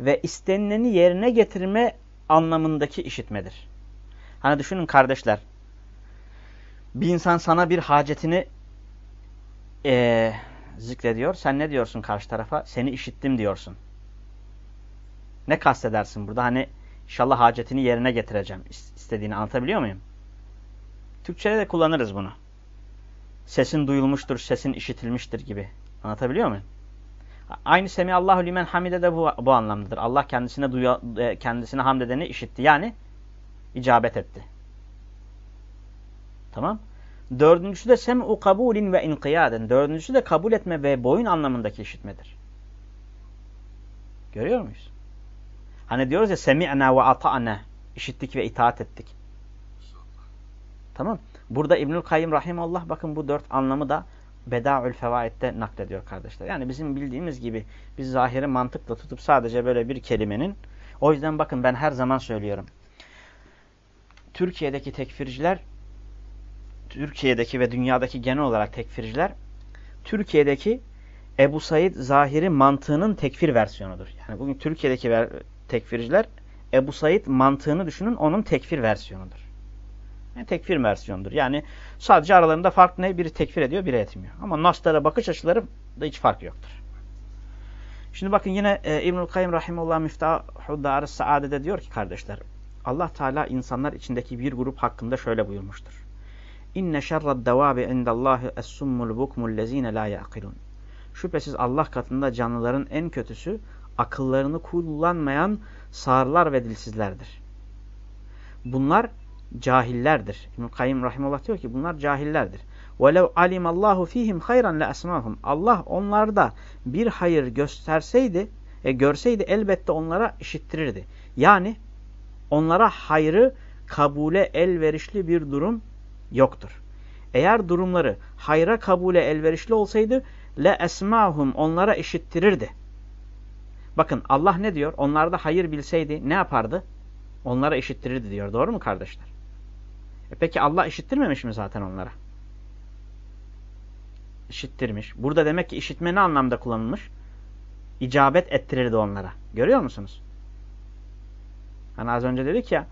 S1: ve istenileni yerine getirme anlamındaki işitmedir. Hani düşünün kardeşler. Bir insan sana bir hacetini ee, zikrediyor. Sen ne diyorsun karşı tarafa? Seni işittim diyorsun. Ne kastedersin burada? Hani inşallah hacetini yerine getireceğim. istediğini anlatabiliyor muyum? Türkçe'de de kullanırız bunu. Sesin duyulmuştur, sesin işitilmiştir gibi. Anlatabiliyor muyum? Aynı semi Allahu limen hamide de bu, bu anlamdadır. Allah kendisine duya, e, kendisine hamd edeni işitti. Yani icabet etti. Tamam. Dördüncüsü de sem'u kabulin ve inkiyaden. Dördüncüsü de kabul etme ve boyun anlamındaki işitmedir. Görüyor muyuz? Hani diyoruz ya semi'na ve ata'na. İşittik ve itaat ettik. Tamam. Burada İbnül Kayyım Rahimullah bakın bu dört anlamı da Beda'ül Fevaid'de naklediyor kardeşler. Yani bizim bildiğimiz gibi biz zahiri mantıkla tutup sadece böyle bir kelimenin o yüzden bakın ben her zaman söylüyorum. Türkiye'deki tekfirciler Türkiye'deki ve dünyadaki genel olarak tekfirciler Türkiye'deki Ebu Said zahiri mantığının tekfir versiyonudur. Yani bugün Türkiye'deki tekfirciler Ebu Said mantığını düşünün onun tekfir versiyonudur. Yani tekfir versiyonudur. Yani sadece aralarında fark ne? Biri tekfir ediyor, biri etmiyor. Ama Naslara bakış açıları da hiç fark yoktur. Şimdi bakın yine e, İbnül Kayyim Rahimullah Miftahü Dar-ı Saade'de diyor ki kardeşler Allah Teala insanlar içindeki bir grup hakkında şöyle buyurmuştur. İnne şerrad devabi indallahi es-summul bukmul lezine la yaqilun. Şüphesiz Allah katında canlıların en kötüsü akıllarını kullanmayan sağırlar ve dilsizlerdir. Bunlar cahillerdir. İbn Kayyim rahimehullah diyor ki bunlar cahillerdir. وَلَوْ عَلِمَ اللّٰهُ ف۪يهِمْ خَيْرًا لَأَسْمَاهُمْ Allah onlarda bir hayır gösterseydi, e, görseydi elbette onlara işittirirdi. Yani onlara hayrı kabule elverişli bir durum yoktur. Eğer durumları hayra kabule elverişli olsaydı le esmahum onlara işittirirdi. Bakın Allah ne diyor? Onlarda hayır bilseydi ne yapardı? Onlara işittirirdi diyor. Doğru mu kardeşler? E peki Allah işittirmemiş mi zaten onlara? İşittirmiş. Burada demek ki işitme ne anlamda kullanılmış? İcabet ettirirdi onlara. Görüyor musunuz? Hani az önce dedik ya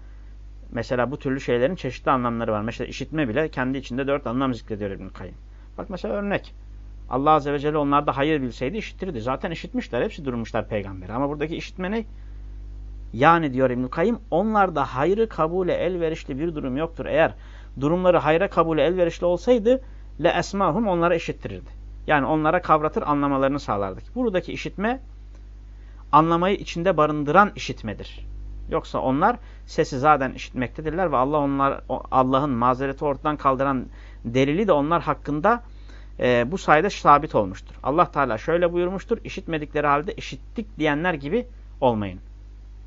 S1: mesela bu türlü şeylerin çeşitli anlamları var. Mesela işitme bile kendi içinde dört anlam zikrediyor İbn Kayyım. Bak mesela örnek. Allah Azze ve Celle onlarda hayır bilseydi işittirdi. Zaten işitmişler. Hepsi durmuşlar peygamberi. Ama buradaki işitme ne? Yani diyor İbn-i Kayyım onlarda hayrı kabule elverişli bir durum yoktur. Eğer durumları hayra kabule elverişli olsaydı le esmahum onlara işittirirdi. Yani onlara kavratır anlamalarını sağlardık. Buradaki işitme anlamayı içinde barındıran işitmedir. Yoksa onlar sesi zaten işitmektedirler ve Allah onlar Allah'ın mazereti ortadan kaldıran delili de onlar hakkında e, bu sayede sabit olmuştur. Allah Teala şöyle buyurmuştur. İşitmedikleri halde işittik diyenler gibi olmayın.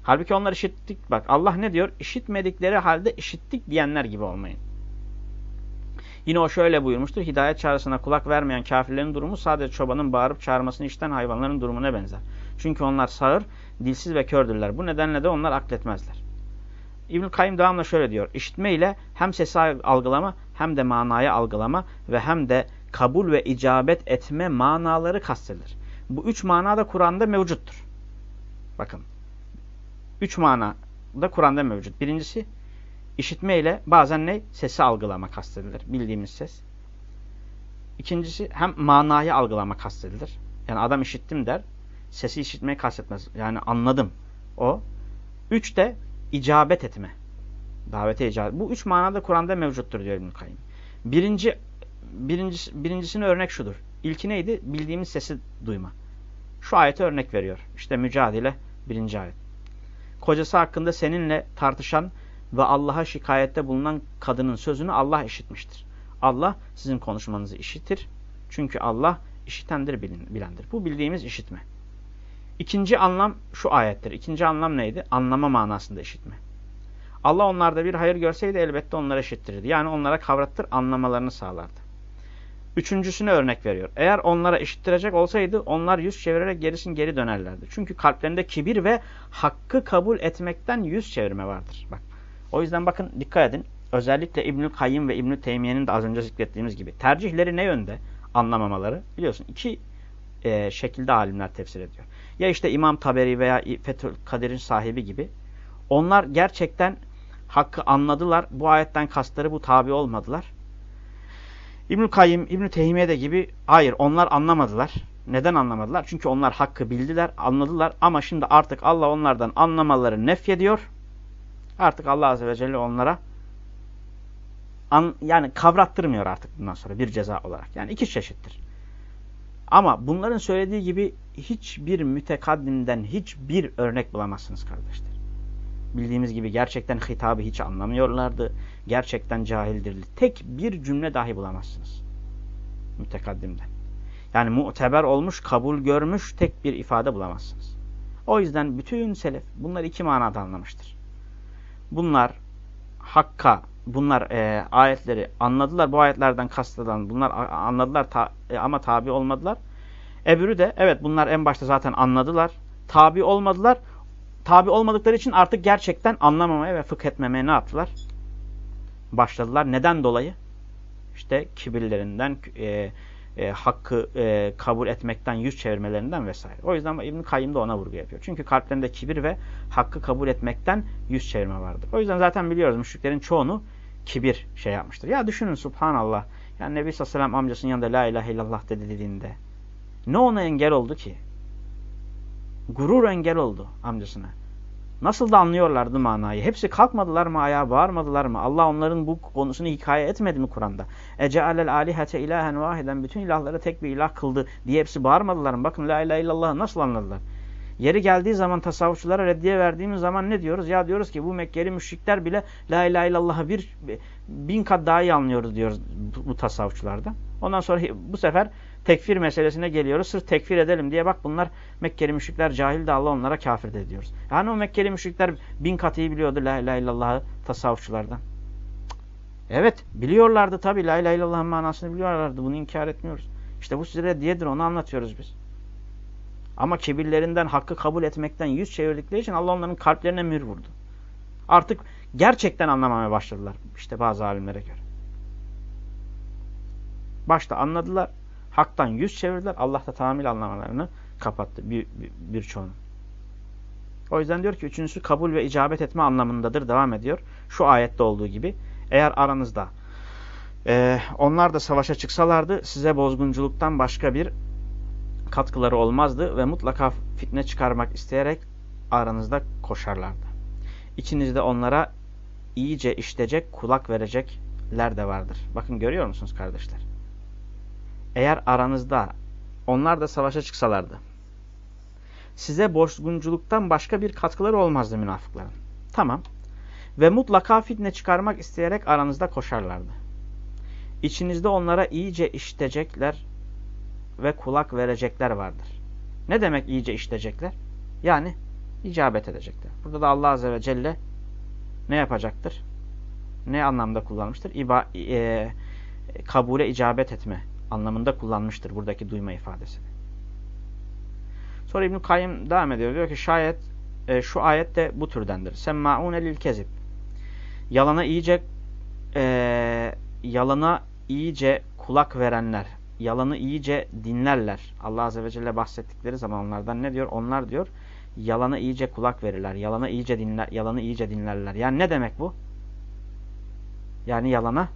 S1: Halbuki onlar işittik. Bak Allah ne diyor? İşitmedikleri halde işittik diyenler gibi olmayın. Yine o şöyle buyurmuştur. Hidayet çağrısına kulak vermeyen kafirlerin durumu sadece çobanın bağırıp çağırmasını işten hayvanların durumuna benzer. Çünkü onlar sağır, dilsiz ve kördürler. Bu nedenle de onlar akletmezler. İbn-i Kayyum devamlı şöyle diyor. İşitme ile hem sesi algılama hem de manayı algılama ve hem de kabul ve icabet etme manaları kastedilir. Bu üç mana da Kur'an'da mevcuttur. Bakın. Üç mana da Kur'an'da mevcut. Birincisi işitme ile bazen ne? Sesi algılama kastedilir. Bildiğimiz ses. İkincisi hem manayı algılama kastedilir. Yani adam işittim der. Sesi işitmeyi kastetmez. Yani anladım. O. Üç de icabet etme. Davete icabet. Bu üç manada Kur'an'da mevcuttur diyor İbn-i. Birinci, birincisi, birincisine örnek şudur. İlki neydi? Bildiğimiz sesi duyma. Şu ayete örnek veriyor. İşte mücadele birinci ayet. Kocası hakkında seninle tartışan ve Allah'a şikayette bulunan kadının sözünü Allah işitmiştir. Allah sizin konuşmanızı işitir. Çünkü Allah işitendir, bilendir. Bu bildiğimiz işitme. İkinci anlam şu ayettir. İkinci anlam neydi? Anlama manasında işitme. Allah onlarda bir hayır görseydi elbette onlara işittirirdi. Yani onlara kavrattır, anlamalarını sağlardı. Üçüncüsüne örnek veriyor. Eğer onlara işittirecek olsaydı onlar yüz çevirerek gerisin geri dönerlerdi. Çünkü kalplerinde kibir ve hakkı kabul etmekten yüz çevirme vardır. Bak. O yüzden bakın dikkat edin. Özellikle İbnül Kayyım ve İbnül Teymiye'nin de az önce zikrettiğimiz gibi tercihleri ne yönde anlamamaları biliyorsun. iki e, şekilde alimler tefsir ediyor. Ya işte İmam Taberi veya Fethül Kadir'in sahibi gibi. Onlar gerçekten hakkı anladılar. Bu ayetten kastları bu tabi olmadılar. İbnül Kayyim, İbnül Teymiye de gibi hayır onlar anlamadılar. Neden anlamadılar? Çünkü onlar hakkı bildiler, anladılar ama şimdi artık Allah onlardan anlamaları nefyediyor. Artık Allah Azze ve Celle onlara an, yani kavrattırmıyor artık bundan sonra bir ceza olarak. Yani iki çeşittir. Ama bunların söylediği gibi hiçbir mütekaddimden hiçbir örnek bulamazsınız kardeşler. Bildiğimiz gibi gerçekten hitabı hiç anlamıyorlardı. Gerçekten cahildir. Tek bir cümle dahi bulamazsınız. Mütekaddimden. Yani muteber olmuş, kabul görmüş tek bir ifade bulamazsınız. O yüzden bütün selef bunlar iki manada anlamıştır. Bunlar hakka, bunlar e, ayetleri anladılar. Bu ayetlerden kasteden bunlar anladılar ta, e, ama tabi olmadılar. Ebürü de evet bunlar en başta zaten anladılar. Tabi olmadılar. Tabi olmadıkları için artık gerçekten anlamamaya ve fıkh etmemeye ne yaptılar? Başladılar. Neden dolayı? İşte kibirlerinden, e, e, hakkı e, kabul etmekten yüz çevirmelerinden vesaire. O yüzden İbn Kayyım da ona vurgu yapıyor. Çünkü kalplerinde kibir ve hakkı kabul etmekten yüz çevirme vardır. O yüzden zaten biliyoruz müşriklerin çoğunu kibir şey yapmıştır. Ya düşünün subhanallah. Yani Nebi Sallallahu Aleyhi amcasının yanında la ilahe illallah dedi dediğinde ne ona engel oldu ki? Gurur engel oldu amcasına. Nasıl da anlıyorlardı manayı. Hepsi kalkmadılar mı ayağa bağırmadılar mı? Allah onların bu konusunu hikaye etmedi mi Kur'an'da? Ece'alel alihete ilahen vahiden bütün ilahları tek bir ilah kıldı diye hepsi bağırmadılar mı? Bakın la ilahe illallah'ı nasıl anladılar? Yeri geldiği zaman tasavvufçulara reddiye verdiğimiz zaman ne diyoruz? Ya diyoruz ki bu Mekkeli müşrikler bile la ilahe illallah'ı bir bin kat daha iyi anlıyoruz diyoruz bu tasavvufçularda. Ondan sonra bu sefer tekfir meselesine geliyoruz. Sırf tekfir edelim diye bak bunlar Mekkeli müşrikler cahil de Allah onlara kafir de diyoruz. Yani o Mekkeli müşrikler bin kat iyi biliyordu la ilahe illallah'ı tasavvufçulardan. Evet biliyorlardı tabi la ilahe illallah'ın manasını biliyorlardı. Bunu inkar etmiyoruz. İşte bu size reddiyedir onu anlatıyoruz biz. Ama kibirlerinden hakkı kabul etmekten yüz çevirdikleri için Allah onların kalplerine mühür vurdu. Artık gerçekten anlamamaya başladılar. İşte bazı alimlere göre. Başta anladılar. Haktan yüz çevirdiler. Allah da tamamıyla anlamalarını kapattı bir, bir, birçoğunu. O yüzden diyor ki üçüncüsü kabul ve icabet etme anlamındadır. Devam ediyor. Şu ayette olduğu gibi. Eğer aranızda e, onlar da savaşa çıksalardı size bozgunculuktan başka bir katkıları olmazdı ve mutlaka fitne çıkarmak isteyerek aranızda koşarlardı. İçinizde onlara iyice işleyecek, kulak verecekler de vardır. Bakın görüyor musunuz kardeşler? Eğer aranızda onlar da savaşa çıksalardı, size bozgunculuktan başka bir katkıları olmazdı münafıkların. Tamam. Ve mutlaka fitne çıkarmak isteyerek aranızda koşarlardı. İçinizde onlara iyice işitecekler ve kulak verecekler vardır. Ne demek iyice işitecekler? Yani icabet edecekler. Burada da Allah Azze ve Celle ne yapacaktır? Ne anlamda kullanmıştır? İba, e, kabule icabet etme anlamında kullanmıştır buradaki duyma ifadesini. Sonra İbn-i devam ediyor. Diyor ki şayet e, şu ayet de bu türdendir. Semma'une lil kezib. Yalana iyice e, yalana iyice kulak verenler, yalanı iyice dinlerler. Allah Azze ve Celle bahsettikleri zaman onlardan ne diyor? Onlar diyor yalanı iyice kulak verirler. Yalanı iyice dinler, yalanı iyice dinlerler. Yani ne demek bu? Yani yalana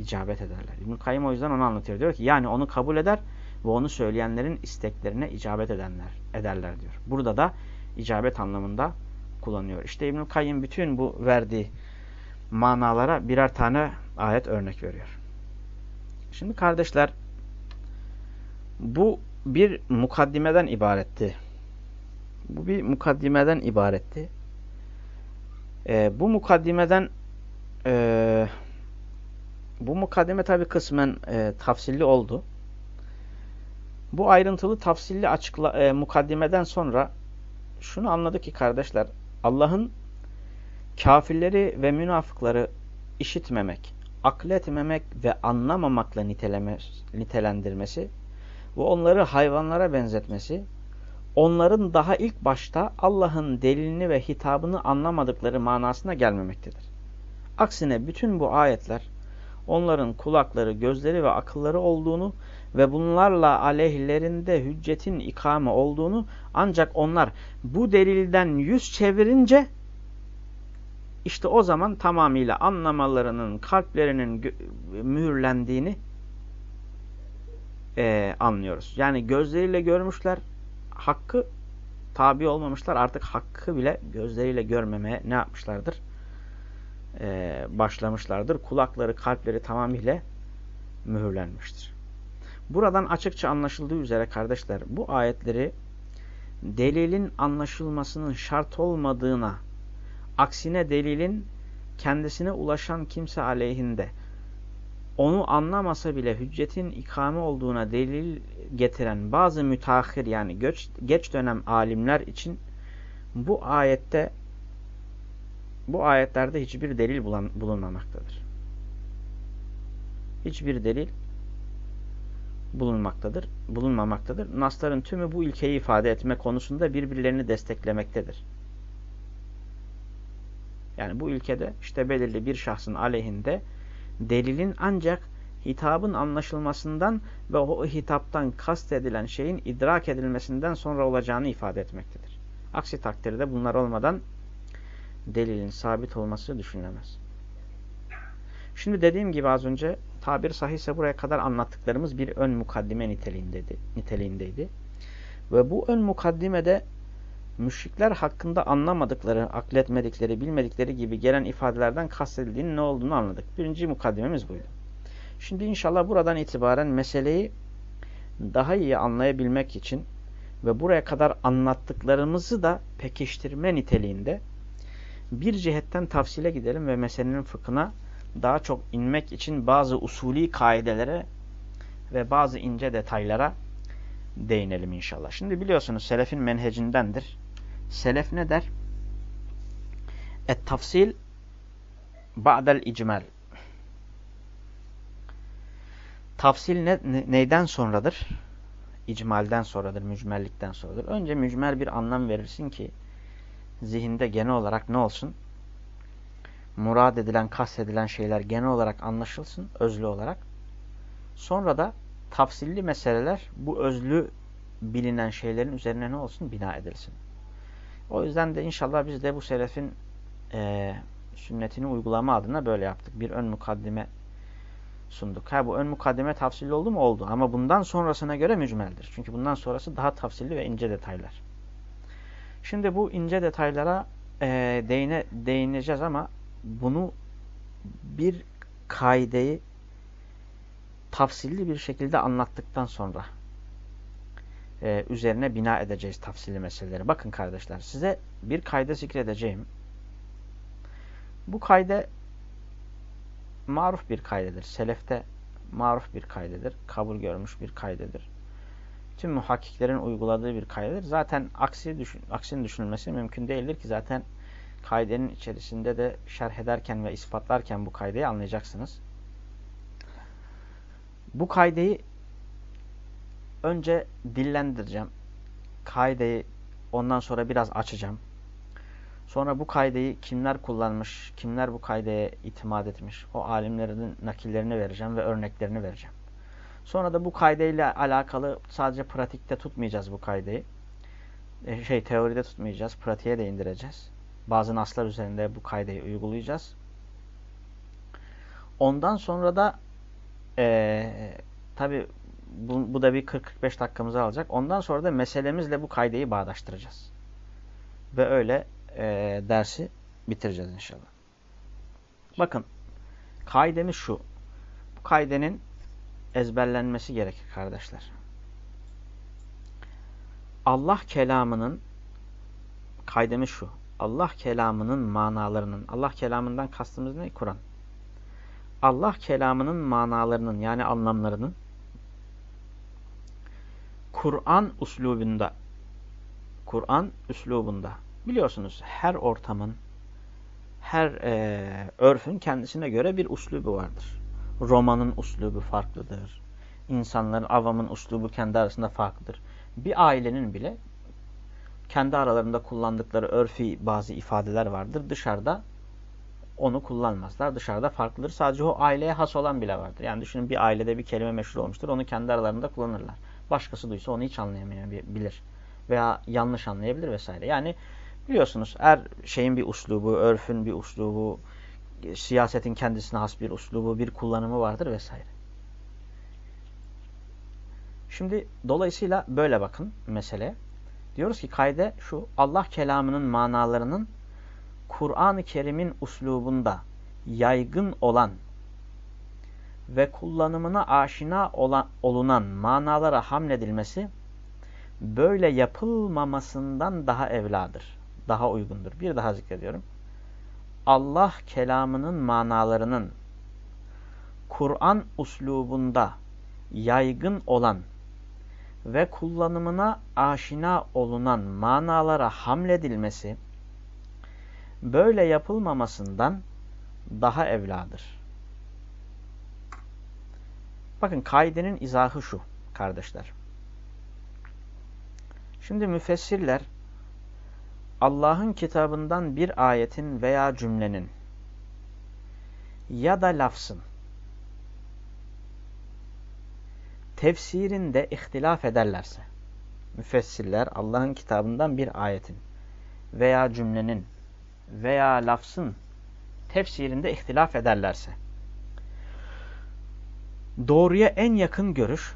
S1: icabet ederler. İbn-i Kayyım o yüzden onu anlatıyor. Diyor ki yani onu kabul eder ve onu söyleyenlerin isteklerine icabet edenler ederler diyor. Burada da icabet anlamında kullanıyor. İşte İbn-i Kayyım bütün bu verdiği manalara birer tane ayet örnek veriyor. Şimdi kardeşler bu bir mukaddimeden ibaretti. Bu bir mukaddimeden ibaretti. Ee, bu mukaddimeden e, bu mukaddime tabi kısmen e, tafsilli oldu. Bu ayrıntılı tafsilli açıkla, e, mukaddimeden sonra şunu anladık ki kardeşler Allah'ın kafirleri ve münafıkları işitmemek, akletmemek ve anlamamakla nitelendirmesi ve onları hayvanlara benzetmesi, onların daha ilk başta Allah'ın delilini ve hitabını anlamadıkları manasına gelmemektedir. Aksine bütün bu ayetler onların kulakları, gözleri ve akılları olduğunu ve bunlarla aleyhlerinde hüccetin ikame olduğunu ancak onlar bu delilden yüz çevirince işte o zaman tamamıyla anlamalarının, kalplerinin mühürlendiğini e, anlıyoruz. Yani gözleriyle görmüşler, hakkı tabi olmamışlar. Artık hakkı bile gözleriyle görmemeye ne yapmışlardır? E, başlamışlardır. Kulakları, kalpleri tamamıyla mühürlenmiştir. Buradan açıkça anlaşıldığı üzere kardeşler bu ayetleri delilin anlaşılmasının şart olmadığına aksine delilin kendisine ulaşan kimse aleyhinde onu anlamasa bile hüccetin ikame olduğuna delil getiren bazı müteahhir yani geç, geç dönem alimler için bu ayette bu ayetlerde hiçbir delil bulan, bulunmamaktadır. Hiçbir delil bulunmaktadır, bulunmamaktadır. Nasların tümü bu ilkeyi ifade etme konusunda birbirlerini desteklemektedir. Yani bu ülkede işte belirli bir şahsın aleyhinde delilin ancak hitabın anlaşılmasından ve o hitaptan kastedilen şeyin idrak edilmesinden sonra olacağını ifade etmektedir. Aksi takdirde bunlar olmadan delilin sabit olması düşünülemez. Şimdi dediğim gibi az önce tabir sahihse buraya kadar anlattıklarımız bir ön mukaddime niteliğindeydi. niteliğindeydi. Ve bu ön mukaddimede müşrikler hakkında anlamadıkları, akletmedikleri, bilmedikleri gibi gelen ifadelerden kastedildiğinin ne olduğunu anladık. Birinci mukaddimemiz buydu. Şimdi inşallah buradan itibaren meseleyi daha iyi anlayabilmek için ve buraya kadar anlattıklarımızı da pekiştirme niteliğinde bir cihetten tafsile gidelim ve meselenin fıkhına daha çok inmek için bazı usulî kaidelere ve bazı ince detaylara değinelim inşallah. Şimdi biliyorsunuz selefin menhecindendir. Selef ne der? Et tafsil ba'del icmal. Tafsil ne, neyden sonradır? İcmalden sonradır, mücmellikten sonradır. Önce mücmel bir anlam verirsin ki zihinde genel olarak ne olsun? Murad edilen, kastedilen şeyler genel olarak anlaşılsın, özlü olarak. Sonra da tafsilli meseleler bu özlü bilinen şeylerin üzerine ne olsun? Bina edilsin. O yüzden de inşallah biz de bu selefin e, sünnetini uygulama adına böyle yaptık. Bir ön mukaddime sunduk. Ha bu ön mukaddime tafsilli oldu mu? Oldu. Ama bundan sonrasına göre mücmeldir. Çünkü bundan sonrası daha tafsilli ve ince detaylar. Şimdi bu ince detaylara e, değine, değineceğiz ama bunu bir kaideyi tafsilli bir şekilde anlattıktan sonra e, üzerine bina edeceğiz tafsilli meseleleri. Bakın kardeşler size bir kayda zikredeceğim. Bu kayde maruf bir kaydedir. Selefte maruf bir kaydedir. Kabul görmüş bir kaydedir. Tüm muhakkiklerin uyguladığı bir kaydedir. Zaten aksi düşün, aksinin düşünülmesi mümkün değildir ki zaten kaidenin içerisinde de şerh ederken ve ispatlarken bu kaydeyi anlayacaksınız. Bu kaydeyi önce dillendireceğim. Kaideyi ondan sonra biraz açacağım. Sonra bu kaideyi kimler kullanmış, kimler bu kaideye itimat etmiş, o alimlerin nakillerini vereceğim ve örneklerini vereceğim. Sonra da bu kaideyle alakalı sadece pratikte tutmayacağız bu kaideyi. E, şey teoride tutmayacağız, pratiğe de indireceğiz. Bazı naslar üzerinde bu kaideyi uygulayacağız. Ondan sonra da e, tabi bu, bu da bir 40-45 dakikamızı alacak. Ondan sonra da meselemizle bu kaydeyi bağdaştıracağız. Ve öyle e, dersi bitireceğiz inşallah. Bakın kaidemiz şu. Bu kaidenin ezberlenmesi gerekir kardeşler. Allah kelamının kaidemiz şu. Allah kelamının manalarının, Allah kelamından kastımız ne? Kur'an. Allah kelamının manalarının yani anlamlarının Kur'an uslubunda Kur'an üslubunda biliyorsunuz her ortamın her e, örfün kendisine göre bir uslubu vardır. Romanın uslubu farklıdır. İnsanların, avamın uslubu kendi arasında farklıdır. Bir ailenin bile kendi aralarında kullandıkları örfi bazı ifadeler vardır. Dışarıda onu kullanmazlar. Dışarıda farklıdır. Sadece o aileye has olan bile vardır. Yani düşünün bir ailede bir kelime meşhur olmuştur. Onu kendi aralarında kullanırlar. Başkası duysa onu hiç anlayamayabilir. Veya yanlış anlayabilir vesaire. Yani biliyorsunuz her şeyin bir uslubu, örfün bir uslubu, siyasetin kendisine has bir uslubu, bir kullanımı vardır vesaire. Şimdi dolayısıyla böyle bakın mesele. Diyoruz ki kayde şu Allah kelamının manalarının Kur'an-ı Kerim'in uslubunda yaygın olan ve kullanımına aşina olan, olunan manalara hamledilmesi böyle yapılmamasından daha evladır. Daha uygundur. Bir daha zikrediyorum. Allah kelamının manalarının Kur'an uslubunda yaygın olan ve kullanımına aşina olunan manalara hamledilmesi böyle yapılmamasından daha evladır. Bakın kaidenin izahı şu kardeşler. Şimdi müfessirler Allah'ın kitabından bir ayetin veya cümlenin ya da lafzın tefsirinde ihtilaf ederlerse müfessirler Allah'ın kitabından bir ayetin veya cümlenin veya lafzın tefsirinde ihtilaf ederlerse doğruya en yakın görüş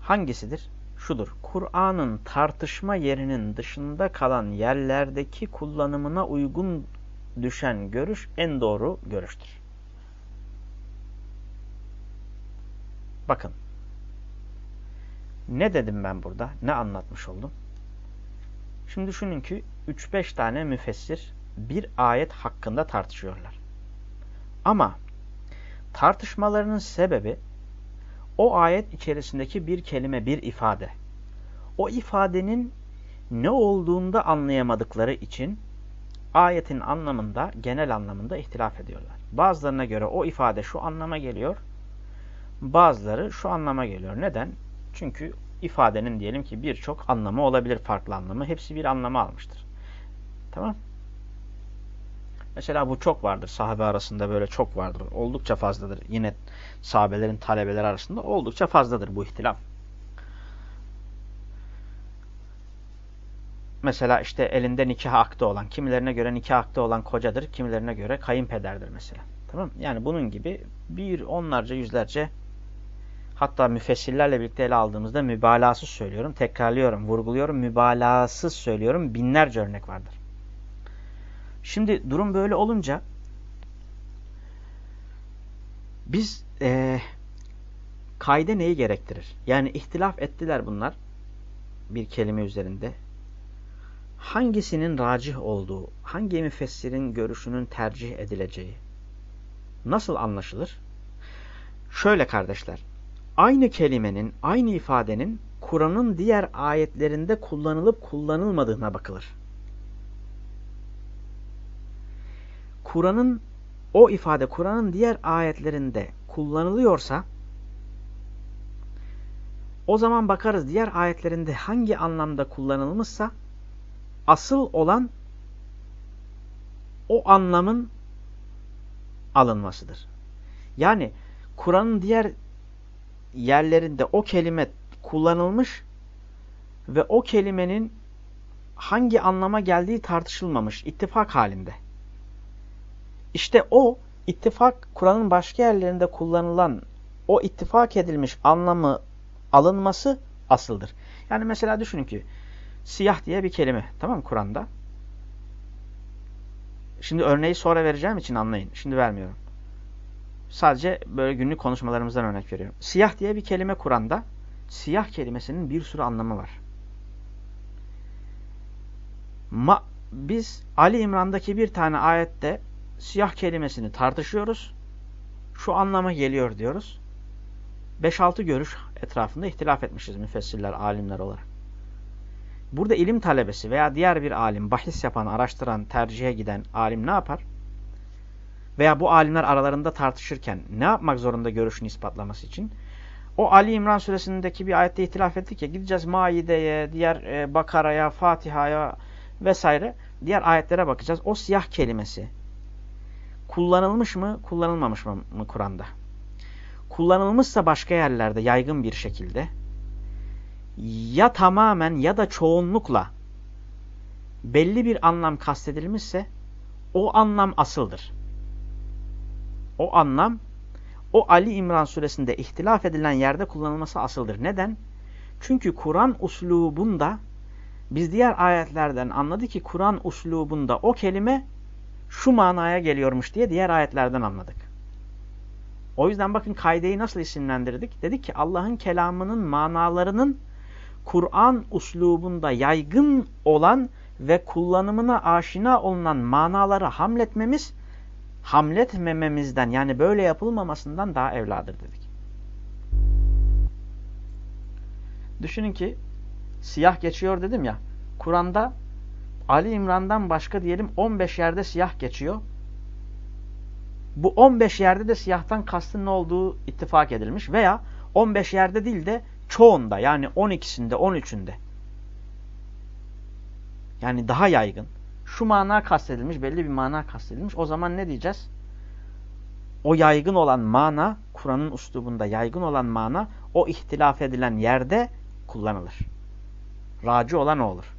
S1: hangisidir? Şudur. Kur'an'ın tartışma yerinin dışında kalan yerlerdeki kullanımına uygun düşen görüş en doğru görüştür. Bakın. Ne dedim ben burada? Ne anlatmış oldum? Şimdi düşünün ki 3-5 tane müfessir bir ayet hakkında tartışıyorlar. Ama tartışmalarının sebebi o ayet içerisindeki bir kelime, bir ifade. O ifadenin ne olduğunda anlayamadıkları için ayetin anlamında, genel anlamında ihtilaf ediyorlar. Bazılarına göre o ifade şu anlama geliyor, bazıları şu anlama geliyor. Neden? Çünkü ifadenin diyelim ki birçok anlamı olabilir, farklı anlamı. Hepsi bir anlamı almıştır. Tamam Mesela bu çok vardır. Sahabe arasında böyle çok vardır. Oldukça fazladır. Yine sahabelerin talebeler arasında oldukça fazladır bu ihtilaf. Mesela işte elinde nikah akdı olan, kimilerine göre nikah akdı olan kocadır, kimilerine göre kayınpederdir mesela. Tamam Yani bunun gibi bir onlarca yüzlerce hatta müfessirlerle birlikte ele aldığımızda mübalağasız söylüyorum, tekrarlıyorum, vurguluyorum, mübalağasız söylüyorum binlerce örnek vardır. Şimdi durum böyle olunca biz e, kaide neyi gerektirir? Yani ihtilaf ettiler bunlar bir kelime üzerinde. Hangisinin racih olduğu, hangi müfessirin görüşünün tercih edileceği nasıl anlaşılır? Şöyle kardeşler, aynı kelimenin, aynı ifadenin Kur'an'ın diğer ayetlerinde kullanılıp kullanılmadığına bakılır. Kur'an'ın o ifade Kur'an'ın diğer ayetlerinde kullanılıyorsa o zaman bakarız diğer ayetlerinde hangi anlamda kullanılmışsa asıl olan o anlamın alınmasıdır. Yani Kur'an'ın diğer yerlerinde o kelime kullanılmış ve o kelimenin hangi anlama geldiği tartışılmamış, ittifak halinde. İşte o ittifak Kur'an'ın başka yerlerinde kullanılan o ittifak edilmiş anlamı alınması asıldır. Yani mesela düşünün ki siyah diye bir kelime tamam Kur'an'da? Şimdi örneği sonra vereceğim için anlayın. Şimdi vermiyorum. Sadece böyle günlük konuşmalarımızdan örnek veriyorum. Siyah diye bir kelime Kur'an'da. Siyah kelimesinin bir sürü anlamı var. Ma biz Ali İmran'daki bir tane ayette siyah kelimesini tartışıyoruz. Şu anlama geliyor diyoruz. 5-6 görüş etrafında ihtilaf etmişiz müfessirler, alimler olarak. Burada ilim talebesi veya diğer bir alim, bahis yapan, araştıran, tercihe giden alim ne yapar? Veya bu alimler aralarında tartışırken ne yapmak zorunda görüşünü ispatlaması için? O Ali İmran suresindeki bir ayette ihtilaf ettik ya gideceğiz Maide'ye, diğer e, Bakara'ya, Fatiha'ya vesaire diğer ayetlere bakacağız. O siyah kelimesi kullanılmış mı, kullanılmamış mı, mı Kur'an'da? Kullanılmışsa başka yerlerde yaygın bir şekilde ya tamamen ya da çoğunlukla belli bir anlam kastedilmişse o anlam asıldır. O anlam o Ali İmran suresinde ihtilaf edilen yerde kullanılması asıldır. Neden? Çünkü Kur'an uslubunda biz diğer ayetlerden anladık ki Kur'an uslubunda o kelime şu manaya geliyormuş diye diğer ayetlerden anladık. O yüzden bakın kaideyi nasıl isimlendirdik? Dedik ki Allah'ın kelamının manalarının Kur'an uslubunda yaygın olan ve kullanımına aşina olunan manaları hamletmemiz, hamletmememizden yani böyle yapılmamasından daha evladır dedik. Düşünün ki siyah geçiyor dedim ya. Kur'an'da Ali İmran'dan başka diyelim 15 yerde siyah geçiyor. Bu 15 yerde de siyahtan kastın ne olduğu ittifak edilmiş veya 15 yerde değil de çoğunda yani 12'sinde 13'ünde. Yani daha yaygın. Şu mana kastedilmiş, belli bir mana kastedilmiş. O zaman ne diyeceğiz? O yaygın olan mana, Kur'an'ın uslubunda yaygın olan mana o ihtilaf edilen yerde kullanılır. Raci olan o olur.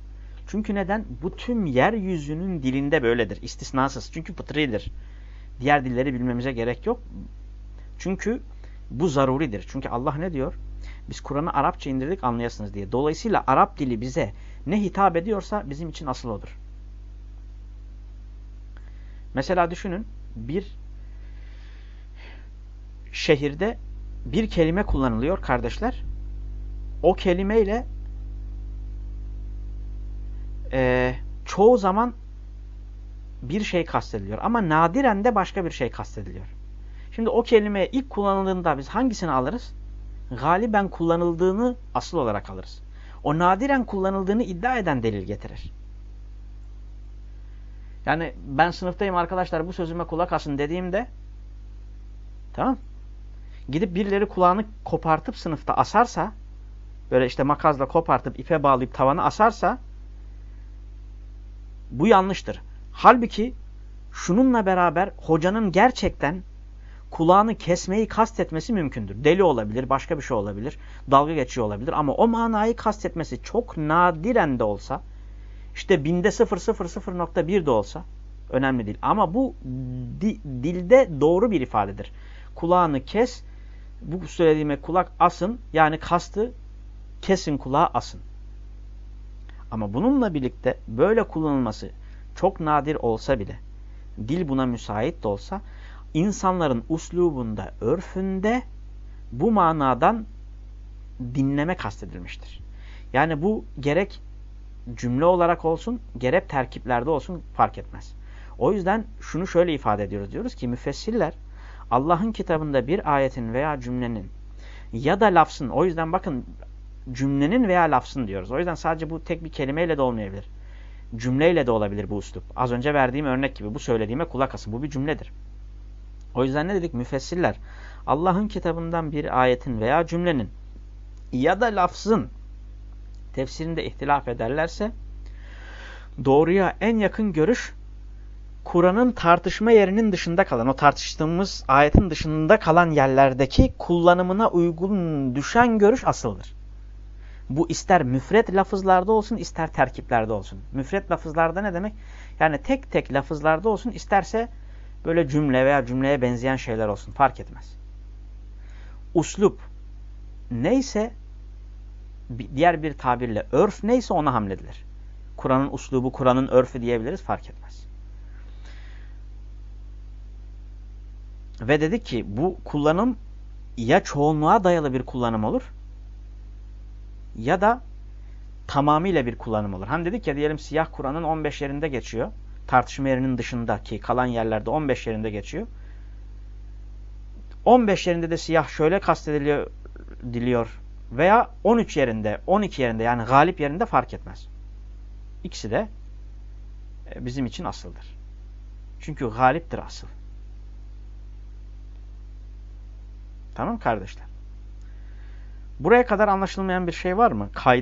S1: Çünkü neden? Bu tüm yeryüzünün dilinde böyledir. İstisnasız. Çünkü fıtridir. Diğer dilleri bilmemize gerek yok. Çünkü bu zaruridir. Çünkü Allah ne diyor? Biz Kur'an'ı Arapça indirdik anlayasınız diye. Dolayısıyla Arap dili bize ne hitap ediyorsa bizim için asıl odur. Mesela düşünün bir şehirde bir kelime kullanılıyor kardeşler. O kelimeyle e, çoğu zaman bir şey kastediliyor. Ama nadiren de başka bir şey kastediliyor. Şimdi o kelime ilk kullanıldığında biz hangisini alırız? Galiben kullanıldığını asıl olarak alırız. O nadiren kullanıldığını iddia eden delil getirir. Yani ben sınıftayım arkadaşlar bu sözüme kulak asın dediğimde tamam gidip birileri kulağını kopartıp sınıfta asarsa böyle işte makazla kopartıp ipe bağlayıp tavana asarsa bu yanlıştır. Halbuki şununla beraber hocanın gerçekten kulağını kesmeyi kastetmesi mümkündür. Deli olabilir, başka bir şey olabilir, dalga geçiyor olabilir ama o manayı kastetmesi çok nadiren de olsa, işte binde 0,001 de olsa önemli değil. Ama bu di, dilde doğru bir ifadedir. Kulağını kes, bu söylediğime kulak asın, yani kastı kesin kulağı asın. Ama bununla birlikte böyle kullanılması çok nadir olsa bile, dil buna müsait de olsa, insanların uslubunda, örfünde bu manadan dinleme kastedilmiştir. Yani bu gerek cümle olarak olsun, gerek terkiplerde olsun fark etmez. O yüzden şunu şöyle ifade ediyoruz. Diyoruz ki müfessirler Allah'ın kitabında bir ayetin veya cümlenin ya da lafzın, o yüzden bakın cümlenin veya lafzın diyoruz. O yüzden sadece bu tek bir kelimeyle de olmayabilir. Cümleyle de olabilir bu üslup. Az önce verdiğim örnek gibi bu söylediğime kulak asın. Bu bir cümledir. O yüzden ne dedik? Müfessirler Allah'ın kitabından bir ayetin veya cümlenin ya da lafzın tefsirinde ihtilaf ederlerse doğruya en yakın görüş Kur'an'ın tartışma yerinin dışında kalan, o tartıştığımız ayetin dışında kalan yerlerdeki kullanımına uygun düşen görüş asıldır. Bu ister müfret lafızlarda olsun, ister terkiplerde olsun. Müfret lafızlarda ne demek? Yani tek tek lafızlarda olsun, isterse böyle cümle veya cümleye benzeyen şeyler olsun. Fark etmez. Uslup neyse, diğer bir tabirle örf neyse ona hamledilir. Kur'an'ın uslubu, Kur'an'ın örfü diyebiliriz, fark etmez. Ve dedik ki bu kullanım ya çoğunluğa dayalı bir kullanım olur ya da tamamıyla bir kullanım olur. Hani dedik ya diyelim siyah Kur'an'ın 15 yerinde geçiyor. Tartışma yerinin dışındaki kalan yerlerde 15 yerinde geçiyor. 15 yerinde de siyah şöyle kastediliyor diliyor veya 13 yerinde, 12 yerinde yani galip yerinde fark etmez. İkisi de e, bizim için asıldır. Çünkü galiptir asıl. Tamam kardeşler. Buraya kadar anlaşılmayan bir şey var mı? Kaydı